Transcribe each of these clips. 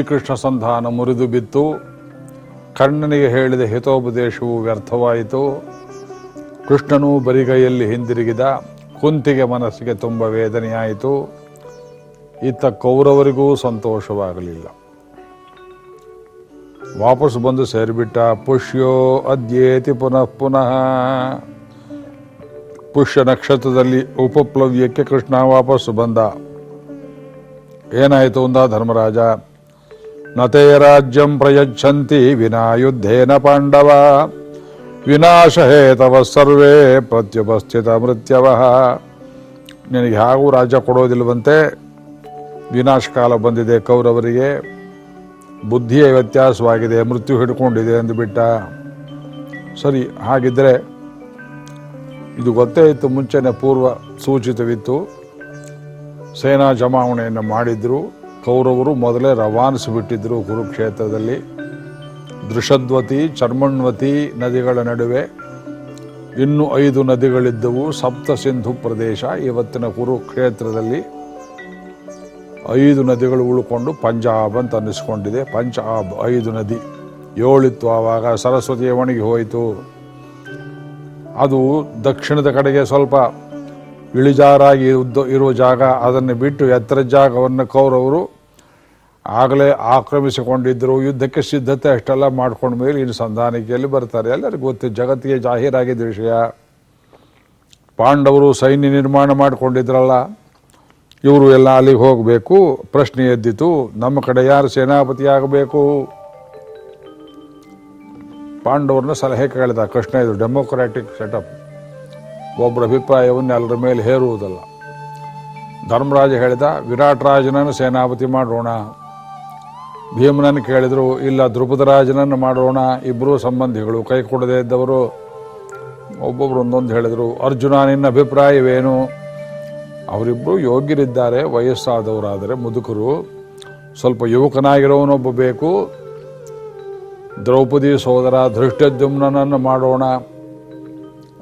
ಶ್ರೀಕೃಷ್ಣ ಸಂಧಾನ ಮುರಿದು ಬಿತ್ತು. ಕರ್ಣನಿಗೆ ಹೇಳಿದ ಹಿತೋಪದೇಶವು ವ್ಯರ್ಥವಾಯಿತು. ಕೃಷ್ಣನೂ ಬರಿಗೈಯಲ್ಲಿ ಹಿಂದಿರುಗಿದ. ಕುಂತಿಗೆ ಮನಸ್ಸಿಗೆ ತುಂಬ ವೇದನೆಯಾಯಿತು. ಇತ್ತ ಕೌರವರಿಗೂ ಸಂತೋಷವಾಗಲಿಲ್ಲ. ವಾಪಸ್ ಬಂದು ಸೇರಿಬಿಟ್ಟ ಪುಷ್ಯೋ ಅದ್ಯೇತಿ ಪುನಃ ಪುನಃ. ಪುಷ್ಯ ನಕ್ಷತ್ರದಲ್ಲಿ ಉಪಪ್ಲವ್ಯಕ್ಕೆ ಕೃಷ್ಣ ವಾಪಸ್ಸು ಬಂದ. ಏನಾಯಿತು ಅಂದ ಧರ್ಮರಾಜ? ನತೇ ರಾಜ್ಯಂ ಪ್ರಯಚ್ಛಂತಿ ವಿನಾ ಯುದ್ಧೇನ ಪಾಂಡವ ವಿನಾಶಹೇತವ ಸರ್ವೇ ಪ್ರತ್ಯುಪಸ್ಥಿತ ಮೃತ್ಯವ. ನಿನಗೆ ಹಾಗೂ ರಾಜ್ಯ ಕೊಡೋದಿಲ್ವಂತೆ ವಿನಾಶ ಕಾಲ ಬಂದಿದೆ ಕೌರವರಿಗೆ. ಬುದ್ಧಿಯ ವ್ಯತ್ಯಾಸವಾಗಿದೆ, ಮೃತ್ಯು ಹಿಡ್ಕೊಂಡಿದೆ ಅಂದುಬಿಟ್ಟ ಸರಿ ಹಾಗಿದ್ದರೆ ಇದು ಗೊತ್ತೇ ಇತ್ತು, ಮುಂಚೆನೇ ಪೂರ್ವ ಸೂಚಿತವಿತ್ತು. ಸೇನಾ ಜಮಾವಣೆಯನ್ನು ಮಾಡಿದ್ರು. ಕೌರವರು ಮೊದಲೇ ರವಾನಿಸಿಬಿಟ್ಟಿದ್ದರು ಕುರುಕ್ಷೇತ್ರದಲ್ಲಿ. ದೃಷದ್ವತಿ, ಚರ್ಮಣ್ವತಿ ನದಿಗಳ ನಡುವೆ. ಇನ್ನು ಐದು ನದಿಗಳಿದ್ದವು. ಸಪ್ತ ಸಿಂಧು ಪ್ರದೇಶ ಇವತ್ತಿನ ಕುರುಕ್ಷೇತ್ರದಲ್ಲಿ. ಐದು ನದಿಗಳು ಉಳ್ಕೊಂಡು ಪಂಜಾಬ್ ಅಂತ ಅನ್ನಿಸ್ಕೊಂಡಿದೆ. ಪಂಜಾಬ್ ಐದು ನದಿ. ಏಳಿತ್ತು ಆವಾಗ ಸರಸ್ವತಿಯ ಒಣಗಿ ಹೋಯಿತು. ಅದು ದಕ್ಷಿಣದ ಕಡೆಗೆ ಸ್ವಲ್ಪ ಇಳಿಜಾರಾಗಿ ಇರುವ ಜಾಗ, ಅದನ್ನು ಬಿಟ್ಟು ಎತ್ತರ ಜಾಗವನ್ನು ಕೌರವರು ಆಗಲೇ ಆಕ್ರಮಿಸಿಕೊಂಡಿದ್ದರು. ಯುದ್ಧಕ್ಕೆ ಸಿದ್ಧತೆ ಅಷ್ಟೆಲ್ಲ ಮಾಡ್ಕೊಂಡ ಮೇಲೆ ಇನ್ನು ಸಂಧಾನಿಕೆಯಲ್ಲಿ ಬರ್ತಾರೆ. ಎಲ್ಲರಿಗೂ ಗೊತ್ತು, ಜಗತ್ತಿಗೆ ಜಾಹೀರಾಗಿದ್ದ ವಿಷಯ. ಪಾಂಡವರು ಸೈನ್ಯ ನಿರ್ಮಾಣ ಮಾಡಿಕೊಂಡಿದ್ರಲ್ಲ, ಇವರು ಎಲ್ಲ ಅಲ್ಲಿಗೆ ಹೋಗಬೇಕು. ಪ್ರಶ್ನೆ ಎದ್ದಿತು, ನಮ್ಮ ಕಡೆ ಯಾರು ಸೇನಾಪತಿ ಆಗಬೇಕು ಪಾಂಡವರನ್ನ ಸಲಹೆ ಕೇಳಿದ ಕೃಷ್ಣ, ಇದು ಡೆಮೊಕ್ರಾಟಿಕ್ ಸೆಟಪ್ ಒಬ್ಬರ ಅಭಿಪ್ರಾಯವನ್ನು ಎಲ್ಲರ ಮೇಲೆ ಹೇರುವುದಲ್ಲ. ಧರ್ಮರಾಜ ಹೇಳಿದ, ವಿರಾಟ್ ರಾಜನನ್ನು ಸೇನಾಪತಿ ಮಾಡೋಣ. ಭೀಮನನ್ನು ಕೇಳಿದ್ರು, ಇಲ್ಲ ಧ್ರುಪದರಾಜನನ್ನು ಮಾಡೋಣ. ಇಬ್ಬರೂ ಸಂಬಂಧಿಗಳು ಕೈ ಕೊಡದೇ ಇದ್ದವರು. ಒಬ್ಬೊಬ್ರು ಒಂದೊಂದು ಹೇಳಿದರು, ಅರ್ಜುನ, ನಿನ್ನ ಅಭಿಪ್ರಾಯವೇನು? ಅವರಿಬ್ಬರು ಯೋಗ್ಯರಿದ್ದಾರೆ, ವಯಸ್ಸಾದವರಾದರೆ ಮುದುಕರು. ಸ್ವಲ್ಪ ಯುವಕನಾಗಿರೋನೊಬ್ಬ ಬೇಕು. ದ್ರೌಪದಿ ಸೋದರ ಧೃಷ್ಟದ್ಯುಮ್ನನ್ನು ಮಾಡೋಣ.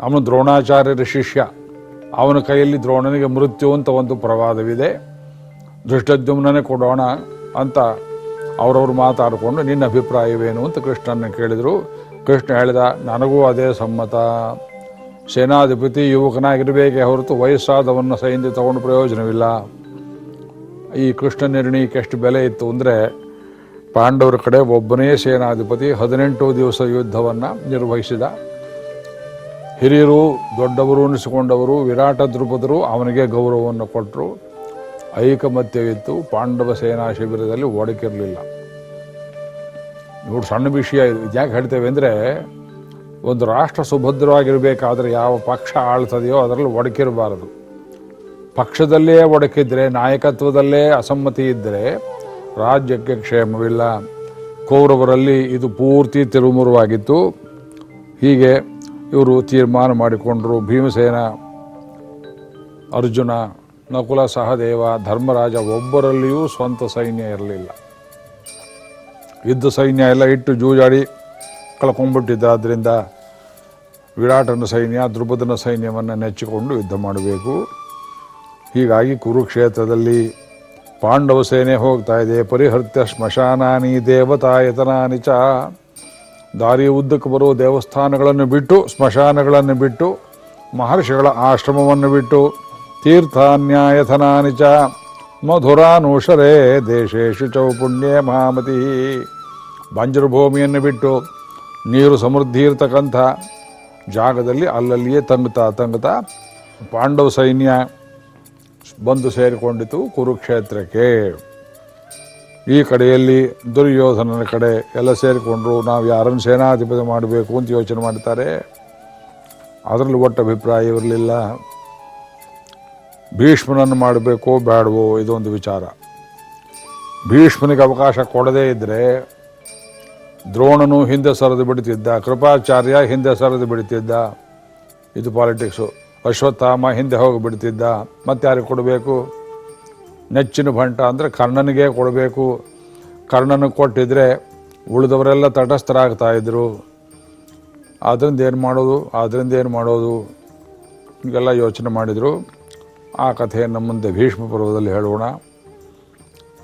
ಅವನು ದ್ರೋಣಾಚಾರ್ಯರ ಶಿಷ್ಯ. ಅವನ ಕೈಯಲ್ಲಿ ದ್ರೋಣನಿಗೆ ಮೃತ್ಯು ಅಂತ ಒಂದು ಪ್ರವಾದವಿದೆ. ದೃಷ್ಟದ್ಯುಮ್ನೇ ಕೊಡೋಣ ಅಂತ ಅವರವ್ರು ಮಾತಾಡಿಕೊಂಡು, ನಿನ್ನ ಅಭಿಪ್ರಾಯವೇನು ಅಂತ ಕೃಷ್ಣನ ಕೇಳಿದರು. ಕೃಷ್ಣ ಹೇಳಿದ, ನನಗೂ ಅದೇ ಸಮ್ಮತ. ಸೇನಾಧಿಪತಿ ಯುವಕನಾಗಿರಬೇಕೇ ಹೊರತು ವಯಸ್ಸಾದವನ್ನ ಸೈನ್ಯ ತಗೊಂಡು ಪ್ರಯೋಜನವಿಲ್ಲ. ಈ ಕೃಷ್ಣ ನಿರ್ಣಯಕ್ಕೆ ಎಷ್ಟು ಬೆಲೆ ಇತ್ತು ಅಂದರೆ, ಪಾಂಡವರ ಕಡೆ ಒಬ್ಬನೇ ಸೇನಾಧಿಪತಿ ಹದಿನೆಂಟು ದಿವಸ ಯುದ್ಧವನ್ನು ನಿರ್ವಹಿಸಿದ. ಹಿರಿಯರು, ದೊಡ್ಡವರು ಅನಿಸಿಕೊಂಡವರು, ವಿರಾಟ ದ್ರುಪದರು ಅವನಿಗೆ ಗೌರವವನ್ನು ಕೊಟ್ಟರು ಐಕಮತ್ಯವಿತ್ತು ಪಾಂಡವ ಸೇನಾ ಶಿಬಿರದಲ್ಲಿ ಒಡಕಿರಲಿಲ್ಲ ನೋಡಿ, ಸಣ್ಣ ವಿಷಯ ಇದು. ಯಾಕೆ ಹೇಳ್ತೇವೆ ಅಂದರೆ, ಒಂದು ರಾಷ್ಟ್ರ ಸುಭದ್ರವಾಗಿರಬೇಕಾದ್ರೆ ಯಾವ ಪಕ್ಷ ಆಳ್ತದೆಯೋ ಅದರಲ್ಲಿ ಒಡಕಿರಬಾರದು ಪಕ್ಷದಲ್ಲೇ ಒಡಕಿದ್ರೆ ನಾಯಕತ್ವದಲ್ಲೇ ಅಸಮ್ಮತಿ ಇದ್ದರೆ ರಾಜ್ಯಕ್ಕೆ ಕ್ಷೇಮವಿಲ್ಲ. ಕೌರವರಲ್ಲಿ ಇದು ಪೂರ್ತಿ ತಿರುಮುರುವಾಗಿತ್ತು. ಹೀಗೆ ಇವರು ತೀರ್ಮಾನ ಮಾಡಿಕೊಂಡರು. ಭೀಮಸೇನ, ಅರ್ಜುನ, ನಕುಲ ಸಹದೇವ, ಧರ್ಮರಾಜ ಒಬ್ಬರಲ್ಲಿಯೂ ಸ್ವಂತ ಸೈನ್ಯ ಇರಲಿಲ್ಲ. ಯುದ್ಧ ಸೈನ್ಯ ಎಲ್ಲ ಇಟ್ಟು ಜೂಜಾಡಿ ಕಳ್ಕೊಂಡ್ಬಿಟ್ಟಿದ್ದಾದ್ರಿಂದ ವಿರಾಟನ ಸೈನ್ಯ, ದ್ರುಪದನ ಸೈನ್ಯವನ್ನು ನೆಚ್ಚಿಕೊಂಡು ಯುದ್ಧ ಮಾಡಬೇಕು. ಹೀಗಾಗಿ ಕುರುಕ್ಷೇತ್ರದಲ್ಲಿ ಪಾಂಡವ ಸೇನೆ ಹೋಗ್ತಾ ಇದೆ. ಪರಿಹರ್ತ್ಯ ಸ್ಮಶಾನಾನಿ ದೇವತಾಯತನಾನಿ ಚ. ದಾರಿ ಉದ್ದಕ್ಕೆ ಬರುವ ದೇವಸ್ಥಾನಗಳನ್ನು ಬಿಟ್ಟು, ಸ್ಮಶಾನಗಳನ್ನು ಬಿಟ್ಟು, ಮಹರ್ಷಿಗಳ ಆಶ್ರಮವನ್ನು ಬಿಟ್ಟು ತೀರ್ಥಾನ್ಯಾಯಥನಾನಿ ಚ ಮಧುರಾನುಷರೇ ದೇಶೇಶು ಚೌಪುಣ್ಯೇ ಮಹಾಮತಿ. ಬಂಜರು ಭೂಮಿಯನ್ನು ಬಿಟ್ಟು, ನೀರು ಸಮೃದ್ಧಿ ಇರತಕ್ಕಂಥ ಜಾಗದಲ್ಲಿ ಅಲ್ಲಲ್ಲಿಯೇ ತಂಗುತ್ತಾ ತಂಗುತ್ತಾ ಪಾಂಡವ ಸೈನ್ಯ ಬಂದು ಸೇರಿಕೊಂಡಿತು ಕುರುಕ್ಷೇತ್ರಕ್ಕೆ. ಈ ಕಡೆಯಲ್ಲಿ ದುರ್ಯೋಧನನ ಕಡೆ ಎಲ್ಲ ಸೇರಿಕೊಂಡ್ರು, ನಾವು ಯಾರನ್ನು ಸೇನಾಧಿಪತಿ ಮಾಡಬೇಕು? ಅಂತ ಯೋಚನೆ ಮಾಡ್ತಾರೆ. ಅದರಲ್ಲಿ ಒಟ್ಟು ಅಭಿಪ್ರಾಯ ಇರಲಿಲ್ಲ. ಭೀಷ್ಮನನ್ನು ಮಾಡಬೇಕೋ ಬೇಡವೋ ಇದೊಂದು ವಿಚಾರ. ಭೀಷ್ಮನಿಗೆ ಅವಕಾಶ ಕೊಡದೇ ಇದ್ದರೆ ದ್ರೋಣನು ಹಿಂದೆ ಸರದು ಬಿಡ್ತಿದ್ದ, ಕೃಪಾಚಾರ್ಯ ಹಿಂದೆ ಸರದು ಬಿಡ್ತಿದ್ದ, ಇದು ಪಾಲಿಟಿಕ್ಸು. ಅಶ್ವತ್ಥಾಮ ಹಿಂದೆ ಹೋಗಿ ಬಿಡ್ತಿದ್ದ, ಮತ್ತಾರಿಗೆ ಕೊಡಬೇಕು? ನೆಚ್ಚಿನ ಭಂಟ ಅಂದರೆ ಕರ್ಣನಿಗೆ ಕೊಡಬೇಕು. ಕರ್ಣನಿಗೆ ಕೊಟ್ಟಿದ್ರೆ ಉಳಿದವರೆಲ್ಲ ತಟಸ್ಥರಾಗ್ತಾಯಿದ್ರು ಅದರಿಂದ ಏನು ಮಾಡೋದು? ಅದರಿಂದ ಏನು ಮಾಡೋದು? ಹೀಗೆಲ್ಲ ಯೋಚನೆ ಮಾಡಿದರು. ಆ ಕಥೆಯನ್ನು ಮುಂದೆ ಭೀಷ್ಮ ಪರ್ವದಲ್ಲಿ ಹೇಳೋಣ.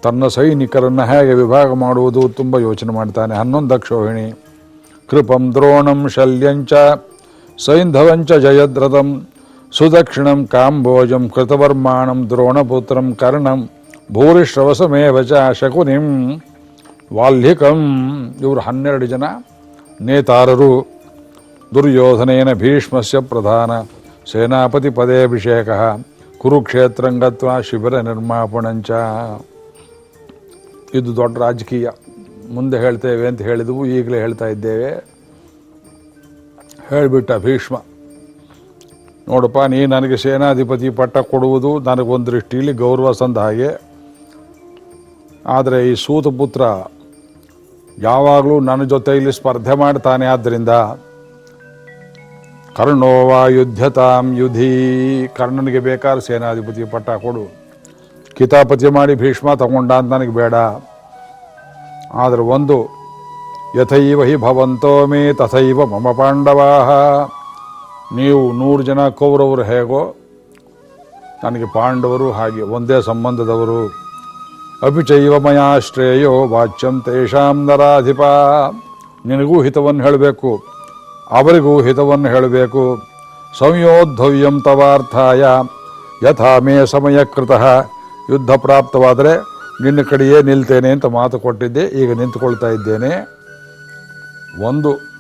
ತನ್ನ ಸೈನಿಕರನ್ನು ಹೇಗೆ ವಿಭಾಗ ಮಾಡುವುದು ತುಂಬ ಯೋಚನೆ ಮಾಡ್ತಾನೆ. ಹನ್ನೊಂದು ಅಕ್ಷೋಹಿಣಿ ಕೃಪಂ ದ್ರೋಣಂ ಶಲ್ಯಂಚ. ಸೈಂಧವಂಚ ಜಯದ್ರಥಂ. ಸುದಕ್ಷಿಣಂ ಕಾಂಬೋಜಂ ಕೃತವರ್ಮಾಣಂ ದ್ರೋಣಪುತ್ರಂ ಕರ್ಣಂ ಭೂರಿಶ್ರವಸಮೇವ ಚ ಶಕುನಿಂ. ವಾಲ್ಹಿಕಂ, ಇವರು ಹನ್ನೆರಡು ಜನ ನೇತಾರರು. ದುರ್ಯೋಧನೇನ ಭೀಷ್ಮಸ್ಯ ಪ್ರಧಾನ ಸೇನಾಪತಿ ಪದೇಭಿಷೇಕ ಕುರುಕ್ಷೇತ್ರಂಗತ್ವ ಶಿಬಿರ ನಿರ್ಮಾಪಣಂಚ. ಇದು ದೊಡ್ಡ ರಾಜಕೀಯ. ಮುಂದೆ ಹೇಳ್ತೇವೆ ಅಂತ ಹೇಳಿದವು, ಈಗಲೇ ಹೇಳ್ತಾ ಇದ್ದೇವೆ. ಹೇಳಿಬಿಟ್ಟ ಭೀಷ್ಮ. ನೋಡಪ್ಪ, ನೀ ನನಗೆ ಸೇನಾಧಿಪತಿ ಪಟ್ಟ ಕೊಡುವುದು ನನಗೊಂದು ದೃಷ್ಟಿಯಲ್ಲಿ ಗೌರವ ಸಂದ ಹಾಗೆ. ಆದರೆ ಈ ಸೂತಪುತ್ರ ಯಾವಾಗಲೂ ನನ್ನ ಜೊತೆಯಲ್ಲಿ ಸ್ಪರ್ಧೆ ಮಾಡ್ತಾನೆ. ಆದ್ದರಿಂದ ಕರ್ಣೋವ ಯುದ್ಧತಾಂ ಯುಧಿ, ಕರ್ಣನಿಗೆ ಬೇಕಾದ್ರೆ ಸೇನಾಧಿಪತಿ ಪಟ್ಟ ಕೊಡು. ಕಿತಾಪತಿ ಮಾಡಿ ಭೀಷ್ಮ ತಗೊಂಡ ಅಂತ ನನಗೆ ಬೇಡ. ಆದರೆ ಒಂದು, ಯಥೈವ ಹಿ ಭವಂತೋ ಮೇ ತಥೈವ ಮಮ ಪಾಂಡವಾ. ನೀವು ನೂರು ಜನ ಕೌರವರು ಹೇಗೋ ನನಗೆ ಪಾಂಡವರು ಹಾಗೆ ಒಂದೇ ಸಂಬಂಧದವರು. ಅಪಿಚೈವ ಮಯಾ ಶ್ರೇಯೋ ವಾಚ್ಯಂ ನರಾಧಿಪ. ನಿನಗೂ ಹಿತವನ್ನು ಹೇಳಬೇಕು, ಅವರಿಗೂ ಹಿತವನ್ನು ಹೇಳಬೇಕು. ಸಂಯೋದ್ಧವ್ಯಂ ತವಾರ್ಥಾಯ. ಯಥಾ ಮೇ ಸಮಯ ಕೃತಃ. ಯುದ್ಧ ಪ್ರಾಪ್ತವಾದರೆ ನಿನ್ನ ಕಡೆಯೇ ನಿಲ್ತೇನೆ ಅಂತ ಮಾತು ಕೊಟ್ಟಿದ್ದೆ. ಈಗ ನಿಂತುಕೊಳ್ತಾ ಇದ್ದೇನೆ. ಒಂದು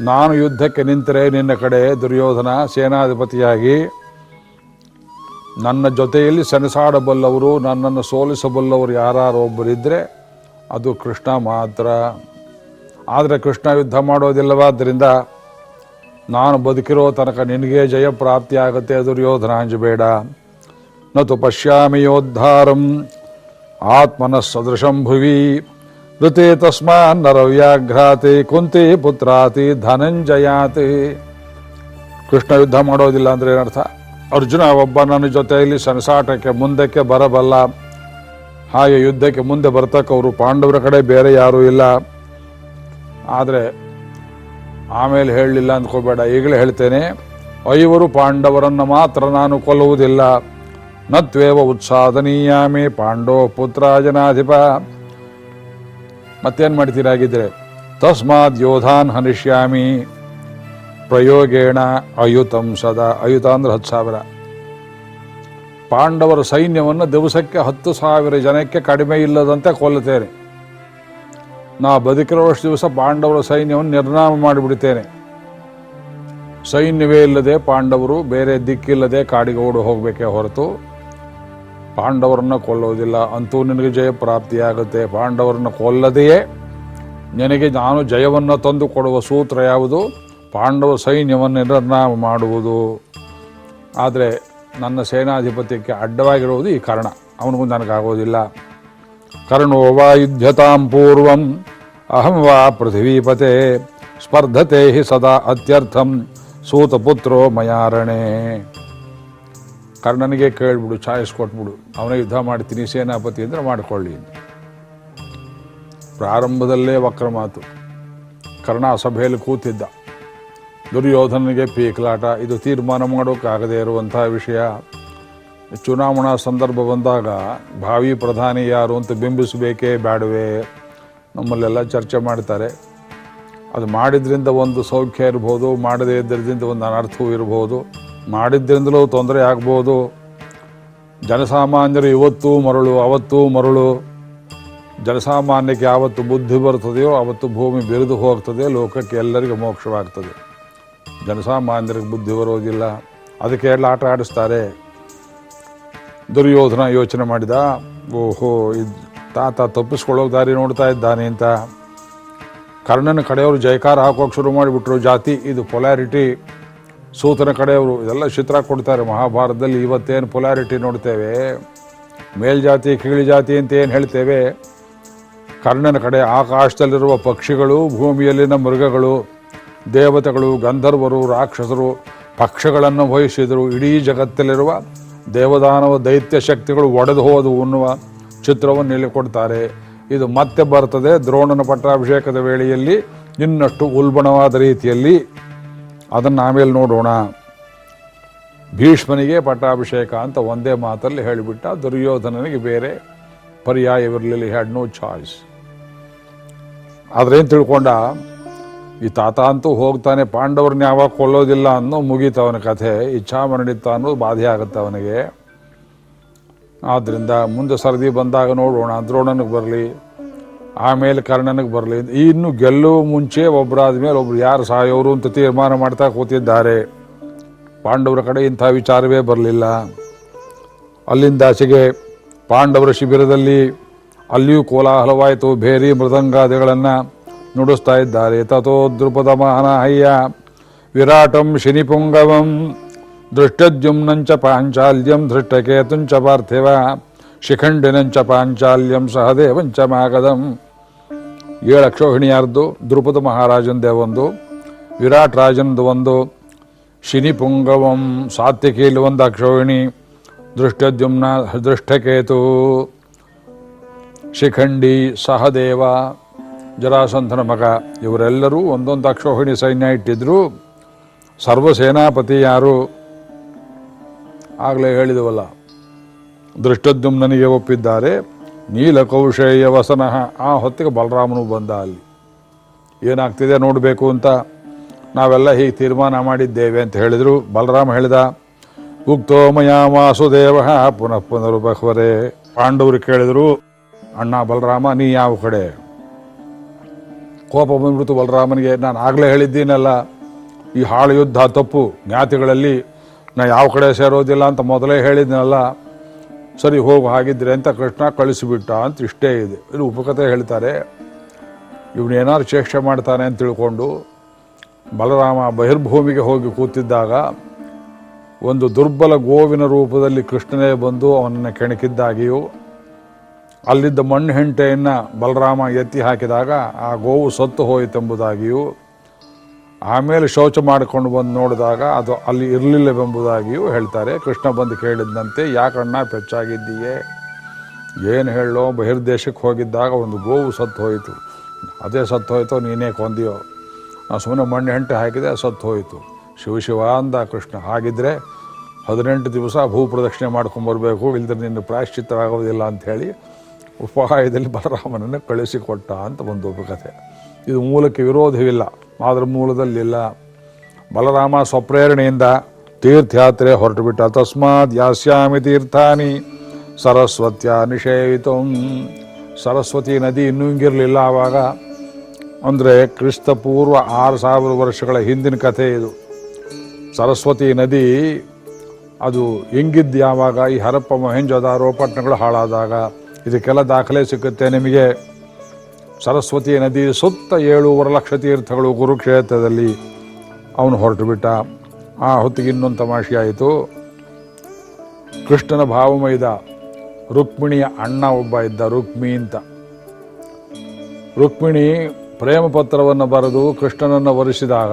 ನಾನು ಯುದ್ಧಕ್ಕೆ ನಿಂತರೆ ನಿನ್ನ ಕಡೆ ದುರ್ಯೋಧನ ಸೇನಾಧಿಪತಿಯಾಗಿ ನನ್ನ ಜೊತೆಯಲ್ಲಿ ಸೆಣಸಾಡಬಲ್ಲವರು, ನನ್ನನ್ನು ಸೋಲಿಸಬಲ್ಲವರು ಯಾರು ಒಬ್ಬರಿದ್ದರೆ ಅದು ಕೃಷ್ಣ ಮಾತ್ರ. ಆದರೆ ಕೃಷ್ಣ ಯುದ್ಧ ಮಾಡೋದಿಲ್ಲವಾದ್ದರಿಂದ ನಾನು ಬದುಕಿರೋ ತನಕ ನಿನಗೆ ಜಯ ಪ್ರಾಪ್ತಿಯಾಗತ್ತೆ ದುರ್ಯೋಧನ ಅಂಜಬೇಡ. ನತು ಪಶ್ಯಾಮಿ ಯೋದ್ಧಾರಂ, ಆತ್ಮನ ಸದೃಶಂ ಭುವಿ. ಋತೆ ತಸ್ಮಾನ್ ನರವ್ಯಾಘ್ರಾತಿ ಕುಂತಿ ಪುತ್ರಾತಿ ಧನಂಜಯಾತಿ ಕೃಷ್ಣ ಯುದ್ಧ ಮಾಡೋದಿಲ್ಲ ಅಂದ್ರೆ ಏನರ್ಥ? ಅರ್ಜುನ ಒಬ್ಬ ನನ್ನ ಜೊತೆಯಲ್ಲಿ ಸನಸಾಟಕ್ಕೆ ಮುಂದಕ್ಕೆ ಬರಬಲ್ಲ. ಹಾಗೆ ಯುದ್ಧಕ್ಕೆ ಮುಂದೆ ಬರ್ತಕ್ಕವರು ಪಾಂಡವರ ಕಡೆ ಬೇರೆ ಯಾರೂ ಇಲ್ಲ. ಆದರೆ ಆಮೇಲೆ ಹೇಳಲಿಲ್ಲ ಅಂದ್ಕೋಬೇಡ, ಈಗಲೇ ಹೇಳ್ತೇನೆ. ಐವರು ಪಾಂಡವರನ್ನು ಮಾತ್ರ ನಾನು ಕೊಲ್ಲುವುದಿಲ್ಲ. ನತ್ವೇವ ಉತ್ಸಾದನೀಯಾಮಿ ಪಾಂಡೋ ಪುತ್ರ ಜನಾಧಿಪ. ಮತ್ತೇನು ಮಾಡ್ತೀರಾಗಿದ್ರೆ ತಸ್ಮಾತ್ ಯೋಧಾನ್ ಹನಿಷ್ಯಾಮಿ ಪ್ರಯೋಗೇಣ ಅಯುತಂ ಸದಾ, ಅಯುತ ಅಂದ್ರೆ ಹತ್ತು ಸಾವಿರ. ಪಾಂಡವರ ಸೈನ್ಯವನ್ನು ದಿವಸಕ್ಕೆ ಹತ್ತು ಸಾವಿರ ಜನಕ್ಕೆ ಕಡಿಮೆ ಇಲ್ಲದಂತೆ ಕೊಲ್ಲುತ್ತೇನೆ. ನಾ ಬದುಕಿರುವಷ್ಟು ದಿವಸ ಪಾಂಡವರ ಸೈನ್ಯವನ್ನು ನಿರ್ನಾಮ ಮಾಡಿಬಿಡ್ತೇನೆ. ಸೈನ್ಯವೇ ಇಲ್ಲದೆ ಪಾಂಡವರು ಬೇರೆ ದಿಕ್ಕಿಲ್ಲದೆ ಕಾಡಿಗೆ ಓಡಿ ಹೋಗಬೇಕೇ ಹೊರತು ಪಾಂಡವರನ್ನ ಕೊಲ್ಲೋದಿಲ್ಲ ಅಂತೂ ನಿನಗೆ ಜಯ ಪ್ರಾಪ್ತಿಯಾಗುತ್ತೆ. ಪಾಂಡವರನ್ನ ಕೊಲ್ಲದೆಯೇ ನಿನಗೆ ನಾನು ಜಯವನ್ನು ತಂದು ಕೊಡುವ ಸೂತ್ರ ಯಾವುದು? ಪಾಂಡವ ಸೈನ್ಯವನ್ನು ನಿರ್ನಾಮ ಮಾಡುವುದು. ಆದರೆ ನನ್ನ ಸೇನಾಧಿಪತ್ಯಕ್ಕೆ ಅಡ್ಡವಾಗಿರುವುದು ಈ ಕಾರಣ. ಅವನಿಗೂ ನನಗಾಗೋದಿಲ್ಲ ಕರ್ಣೋ ವಾ ಯುದ್ಧತಾಂ ಪೂರ್ವಂ. ಅಹಂ ವಾ ಪೃಥ್ವೀಪತೆ. ಸ್ಪರ್ಧತೆ ಸದಾ ಅತ್ಯರ್ಥಂ. ಸೂತಪುತ್ರೋ ಮಯಾರಣೆ. ಕರ್ಣನಿಗೆ ಕೇಳ್ಬಿಡು, ಚಾಯ್ಸ್ ಕೊಟ್ಬಿಡು. ಅವನೇ ಯುದ್ಧ ಮಾಡ್ತೀನಿ, ಸೇನಾಪತಿ ಅಂದರೆ ಮಾಡಿಕೊಳ್ಳಿ ಪ್ರಾರಂಭದಲ್ಲೇ ವಕ್ರ ಮಾತು. ಕರ್ಣ ಸಭೆಯಲ್ಲಿ ಕೂತಿದ್ದ. ದುರ್ಯೋಧನನಿಗೆ ಪೀಕ್ಲಾಟ. ಇದು ತೀರ್ಮಾನ ಮಾಡೋಕ್ಕಾಗದೇ ಇರುವಂತಹ ವಿಷಯ. ಚುನಾವಣಾ ಸಂದರ್ಭ ಬಂದಾಗ ಭಾವಿ ಪ್ರಧಾನಿ ಯಾರು ಅಂತ ಬಿಂಬಿಸಬೇಕೇ ಬೇಡವೇ ನಮ್ಮಲ್ಲೆಲ್ಲ ಚರ್ಚೆ ಮಾಡ್ತಾರೆ. ಅದು ಮಾಡಿದ್ರಿಂದ ಒಂದು ಸೌಖ್ಯ ಇರ್ಬೋದು, ಮಾಡದೇ ಇದ್ದರಿಂದ ಒಂದು ಅನರ್ಥವೂ ಇರ್ಬೋದು. ಮಾಡಿದ್ರಿಂದಲೂ ತೊಂದರೆ ಆಗ್ಬೋದು. ಜನಸಾಮಾನ್ಯರು ಇವತ್ತೂ ಮರಳು, ಅವತ್ತೂ ಮರಳು. ಜನಸಾಮಾನ್ಯಕ್ಕೆ ಯಾವತ್ತು ಬುದ್ಧಿ ಬರ್ತದೆಯೋ ಅವತ್ತು ಭೂಮಿ ಬೆರೆದು ಹೋಗ್ತದೆ, ಲೋಕಕ್ಕೆ ಎಲ್ಲರಿಗೂ ಮೋಕ್ಷವಾಗ್ತದೆ. ಜನಸಾಮಾನ್ಯರಿಗೆ ಬುದ್ಧಿ ಬರೋದಿಲ್ಲ ಅದಕ್ಕೆ ಎಲ್ಲ ಆಟ ಆಡಿಸ್ತಾರೆ. ದುರ್ಯೋಧನ ಯೋಚನೆ ಮಾಡಿದ, ಓಹೋ, ಇದು ತಾತ ತಪ್ಪಿಸ್ಕೊಳ್ಳೋ ದಾರಿ ನೋಡ್ತಾ ಇದ್ದಾನೆ ಅಂತ. ಕರ್ಣನ ಕಡೆಯವರು ಜಯಕಾರ ಹಾಕೋಕೆ ಶುರು ಮಾಡಿಬಿಟ್ರು ಜಾತಿ, ಇದು ಪೊಲಾರಿಟಿ. ಸೂತನ ಕಡೆಯವರು, ಇದೆಲ್ಲ ಚಿತ್ರ ಕೊಡ್ತಾರೆ ಮಹಾಭಾರತದಲ್ಲಿ. ಇವತ್ತೇನು ಪೊಲಾರಿಟಿ ನೋಡ್ತೇವೆ? ಮೇಲ್ಜಾತಿ ಕೀಳು ಜಾತಿ ಅಂತ ಏನು ಹೇಳ್ತೇವೆ? ಕರ್ಣನ ಕಡೆ ಆಕಾಶದಲ್ಲಿರುವ ಪಕ್ಷಿಗಳು, ಭೂಮಿಯಲ್ಲಿನ ಮೃಗಗಳು, ದೇವತೆಗಳು, ಗಂಧರ್ವರು, ರಾಕ್ಷಸರು, ಪಕ್ಷಗಳನ್ನು ವಹಿಸಿದರು. ಇಡೀ ಜಗತ್ತಲ್ಲಿರುವ ದೇವದಾನವ ದೈತ್ಯ ಶಕ್ತಿಗಳು ಒಡೆದು ಹೋದವು ಅನ್ನುವ ಚಿತ್ರವನ್ನು ಇಲ್ಲಿ ಕೊಡ್ತಾರೆ. ಇದು ಮತ್ತೆ ಬರ್ತದೆ ದ್ರೋಣನ ಪಟ್ಟಾಭಿಷೇಕದ ವೇಳೆಯಲ್ಲಿ, ಇನ್ನಷ್ಟು ಉಲ್ಬಣವಾದ ರೀತಿಯಲ್ಲಿ. ಅದನ್ನು ಆಮೇಲೆ ನೋಡೋಣ. ಭೀಷ್ಮನಿಗೆ ಪಟ್ಟಾಭಿಷೇಕ ಅಂತ ಒಂದೇ ಮಾತಲ್ಲಿ ಹೇಳಿಬಿಟ್ಟ, ದುರ್ಯೋಧನನಿಗೆ ಬೇರೆ ಪರ್ಯಾಯವಿರಲಿಲ್ಲ ಹ್ಯಾಡ್ ನೋ ಚಾಯ್ಸ್ ಆದ್ರೇನು ತಿಳ್ಕೊಂಡ, ಈ ತಾತ ಅಂತೂ ಹೋಗ್ತಾನೆ ಪಾಂಡವ್ರನ್ನ ಯಾವಾಗ ಕೊಲ್ಲೋದಿಲ್ಲ ಅನ್ನೋ ಮುಗೀತು ಅವನ ಕಥೆ ಇಚ್ಛಾಮರಣಿತ್ತ ಅನ್ನೋದು ಬಾಧೆ ಆಗುತ್ತೆ ಅವನಿಗೆ. ಆದ್ದರಿಂದ ಮುಂದೆ ಸರದಿ ಬಂದಾಗ ನೋಡೋಣ, ದ್ರೋಣನಿಗೆ ಬರಲಿ. ಆಮೇಲೆ ಕರ್ಣನಿಗೆ ಬರಲಿ. ಇನ್ನು ಗೆಲ್ಲುವ ಮುಂಚೆ ಒಬ್ಬರಾದ ಮೇಲೆ ಒಬ್ರು ಯಾರು ಸಾಯೋರು ಅಂತ ತೀರ್ಮಾನ ಮಾಡ್ತಾ ಕೂತಿದ್ದಾರೆ. ಪಾಂಡವರ ಕಡೆ ಇಂಥ ವಿಚಾರವೇ ಬರಲಿಲ್ಲ. ಅಲ್ಲಿಂದ ಆಚೆಗೆ ಪಾಂಡವರ ಶಿಬಿರದಲ್ಲಿ ಅಲ್ಲಿಯೂ ಕೋಲಾಹಲವಾಯಿತು. ಭೇರಿ ಮೃದಂಗಾದಿಗಳನ್ನು ನುಡಿಸ್ತಾ ಇದ್ದಾರೆ. ತಥೋ ದೃಪದ ಅಯ್ಯ ವಿರಾಟಂ ಶಿನಿಪುಂಗವಂ, ದೃಷ್ಟದ್ಯುಮ್ನಂಚ ಪಾಂಚಾಲ್ಯಂ ಧೃಷ್ಟಕೇತುಂಚ ಪಾರ್ಥಿವ, ಶಿಖಂಡಿನಂಚ ಪಾಂಚಾಲ್ಯಂ ಸಹದೇವಂಚ ಮಾಗದಂ. ಏಳು ಅಕ್ಷೋಹಿಣಿಯಾರ್ದು ದ್ರುಪದ ಮಹಾರಾಜಂದೇ ಒಂದು ವಿರಾಟ್ ರಾಜನದು ಒಂದು ಶಿನಿಪುಂಗವಂ ಸಾತ್ವಿಕೀಲಿ ಒಂದು ಅಕ್ಷೋಹಿಣಿ, ದೃಷ್ಟದ್ಯುಮ್ನ ದೃಷ್ಟಕೇತು, ಶಿಖಂಡಿ, ಸಹದೇವ, ಜರಾಸಂಧನ ಮಗ, ಇವರೆಲ್ಲರೂ ಒಂದೊಂದು ಅಕ್ಷೋಹಿಣಿ ಸೈನ್ಯ ಇಟ್ಟಿದ್ರು. ಸರ್ವಸೇನಾಪತಿ ಯಾರು? ಆಗಲೇ ಹೇಳಿದವಲ್ಲ, ದೃಷ್ಟದ್ಯುಮ್ನನಿಗೆ ಒಪ್ಪಿದ್ದಾರೆ. ನೀಲಕೌಶೇಯ ವಸನಃ ಆ ಹೊತ್ತಿಗೆ ಬಲರಾಮನು ಬಂದ ಅಲ್ಲಿ. ಏನಾಗ್ತಿದೆ ನೋಡಬೇಕು ಅಂತ ನಾವೆಲ್ಲ ಹೀಗೆ ತೀರ್ಮಾನ ಮಾಡಿದ್ದೇವೆ ಅಂತ ಹೇಳಿದರು. ಬಲರಾಮ ಹೇಳಿದ, ಉಕ್ತೋ ಮಯಾ ವಾಸುದೇವ ಪುನಃ ಪುನರುಪಹ್ವರೆ. ಪಾಂಡವರು ಕೇಳಿದರು, ಅಣ್ಣ ಬಲರಾಮ, ನೀ ಯಾವ ಕಡೆ? ಕೋಪ ಬಂದ್ಬಿಡ್ತು ಬಲರಾಮನಿಗೆ, ನಾನು ಆಗಲೇ ಹೇಳಿದ್ದೀನಲ್ಲ, ಈ ಹಾಳು ಯುದ್ಧ ತಪ್ಪು, ಜ್ಞಾತಿಗಳಲ್ಲಿ ನಾ ಯಾವ ಕಡೆ ಸೇರೋದಿಲ್ಲ ಅಂತ ಮೊದಲೇ ಹೇಳಿದ್ನಲ್ಲ ಸರಿ, ಹೋಗು, ಹಾಗಿದ್ರೆ ಅಂತ ಕೃಷ್ಣ ಕಳಿಸಿಬಿಟ್ಟ ಅಂತ ಇಷ್ಟೇ ಇದೆ. ಇದು ಉಪಕಥೆ ಹೇಳ್ತಾರೆ ಇವನೇನಾದ್ರು ಚೇಷ್ಟೆ ಮಾಡ್ತಾನೆ ಅಂತ ತಿಳ್ಕೊಂಡು ಬಲರಾಮ ಬಹಿರ್ಭೂಮಿಗೆ ಹೋಗಿ ಕೂತಿದ್ದಾಗ ಒಂದು ದುರ್ಬಲ ಗೋವಿನ ರೂಪದಲ್ಲಿ ಕೃಷ್ಣನೇ ಬಂದು ಅವನನ್ನು ಕೆಣಕಿದ್ದಾಗಿಯೂ ಅಲ್ಲಿದ್ದ ಮಣ್ಣು ಹೆಂಟೆಯನ್ನು ಬಲರಾಮ ಎತ್ತಿ ಹಾಕಿದಾಗ ಆ ಗೋವು ಸತ್ತು ಹೋಯಿತೆಂಬುದಾಗಿಯೂ ಆಮೇಲೆ ಶೌಚ ಮಾಡಿಕೊಂಡು ಬಂದು ನೋಡಿದಾಗ ಅದು ಅಲ್ಲಿ ಇರಲಿಲ್ಲವೆಂಬುದಾಗಿಯೂ ಹೇಳ್ತಾರೆ. ಕೃಷ್ಣ ಬಂದು ಕೇಳಿದಂತೆ ಯಾಕಣ್ಣ ಪೆಚ್ಚಾಗಿದ್ದೀಯೇ ಏನು ಹೇಳೋ ಬಹಿರ್ದೇಶಕ್ಕೆ ಹೋಗಿದ್ದಾಗ ಒಂದು ಗೋವು ಸತ್ತು ಹೋಯಿತು ಅದೇ ಸತ್ತು ಹೋಯಿತು ನೀನೇ ಕೊಂದಿಯೋ? ನಾನು ಸುಮ್ಮನೆ ಮಣ್ಣು ಹೆಂಟೆ ಹಾಕಿದೆ ಸತ್ತು ಹೋಯಿತು ಶಿವಶಿವ ಶಿವ ಅಂದ ಕೃಷ್ಣ, ಹಾಗಿದ್ರೆ ಹದಿನೆಂಟು ದಿವಸ ಭೂ ಪ್ರದಕ್ಷಿಣೆ ಮಾಡ್ಕೊಂಬರ್ಬೇಕು ಇಲ್ಲದ್ರೆ ನಿನ್ನ ಪ್ರಾಯಶ್ಚಿತ್ತವಾಗೋದಿಲ್ಲ ಅಂಥೇಳಿ ಉಪಾಯದಲ್ಲಿ ಬಲರಾಮನನ್ನು ಕಳಿಸಿಕೊಟ್ಟ ಅಂತ ಒಂದು ಉಪಕಥೆ ಇದು ಮೂಲಕ್ಕೆ ವಿರೋಧವಿಲ್ಲ. ಅದರ ಮೂಲದಲ್ಲಿಲ್ಲ ಬಲರಾಮ ಸ್ವಪ್ರೇರಣೆಯಿಂದ ತೀರ್ಥಯಾತ್ರೆ ಹೊರಟು ಬಿಟ್ಟ ತಸ್ಮಾತ್ ಯಾಸ್ಯಾಮಿ ತೀರ್ಥಾನಿ ಸರಸ್ವತ್ಯ ನಿಷೇವಿತು. ಸರಸ್ವತಿ ನದಿ ಇನ್ನೂ ಹಿಂಗಿರಲಿಲ್ಲ ಆವಾಗ. ಅಂದರೆ ಕ್ರಿಸ್ತಪೂರ್ವ ಆರು ಸಾವಿರ ವರ್ಷಗಳ ಹಿಂದಿನ ಕಥೆ ಇದು. ಸರಸ್ವತಿ ನದಿ ಅದು ಹೆಂಗಿದ್ದು ಯಾವಾಗ ಈ ಹರಪ್ಪ ಮೊಹೆಂಜೋದಾರೋ ಪಟ್ಟಣಗಳು ಹಾಳಾದಾಗ. ಇದಕ್ಕೆಲ್ಲ ದಾಖಲೆ ಸಿಗುತ್ತೆ ನಿಮಗೆ. ಸರಸ್ವತಿ ನದಿ ಸುತ್ತ ಏಳೂವರೆ ಲಕ್ಷ ತೀರ್ಥಗಳು ಕುರುಕ್ಷೇತ್ರದಲ್ಲಿ ಅವನು ಹೊರಟು ಬಿಟ್ಟ. ಆ ಹೊತ್ತಿಗೆ ಇನ್ನೊಂದು ತಮಾಷೆ ಆಯಿತು ಕೃಷ್ಣನ ಭಾವಮೈದ ರುಕ್ಮಿಣಿಯ ಅಣ್ಣ ಒಬ್ಬ ಇದ್ದ ರುಕ್ಮಿ ಅಂತ. ರುಕ್ಮಿಣಿ ಪ್ರೇಮ ಪತ್ರವನ್ನು ಬರೆದು ಕೃಷ್ಣನನ್ನು ವರಿಸಿದಾಗ,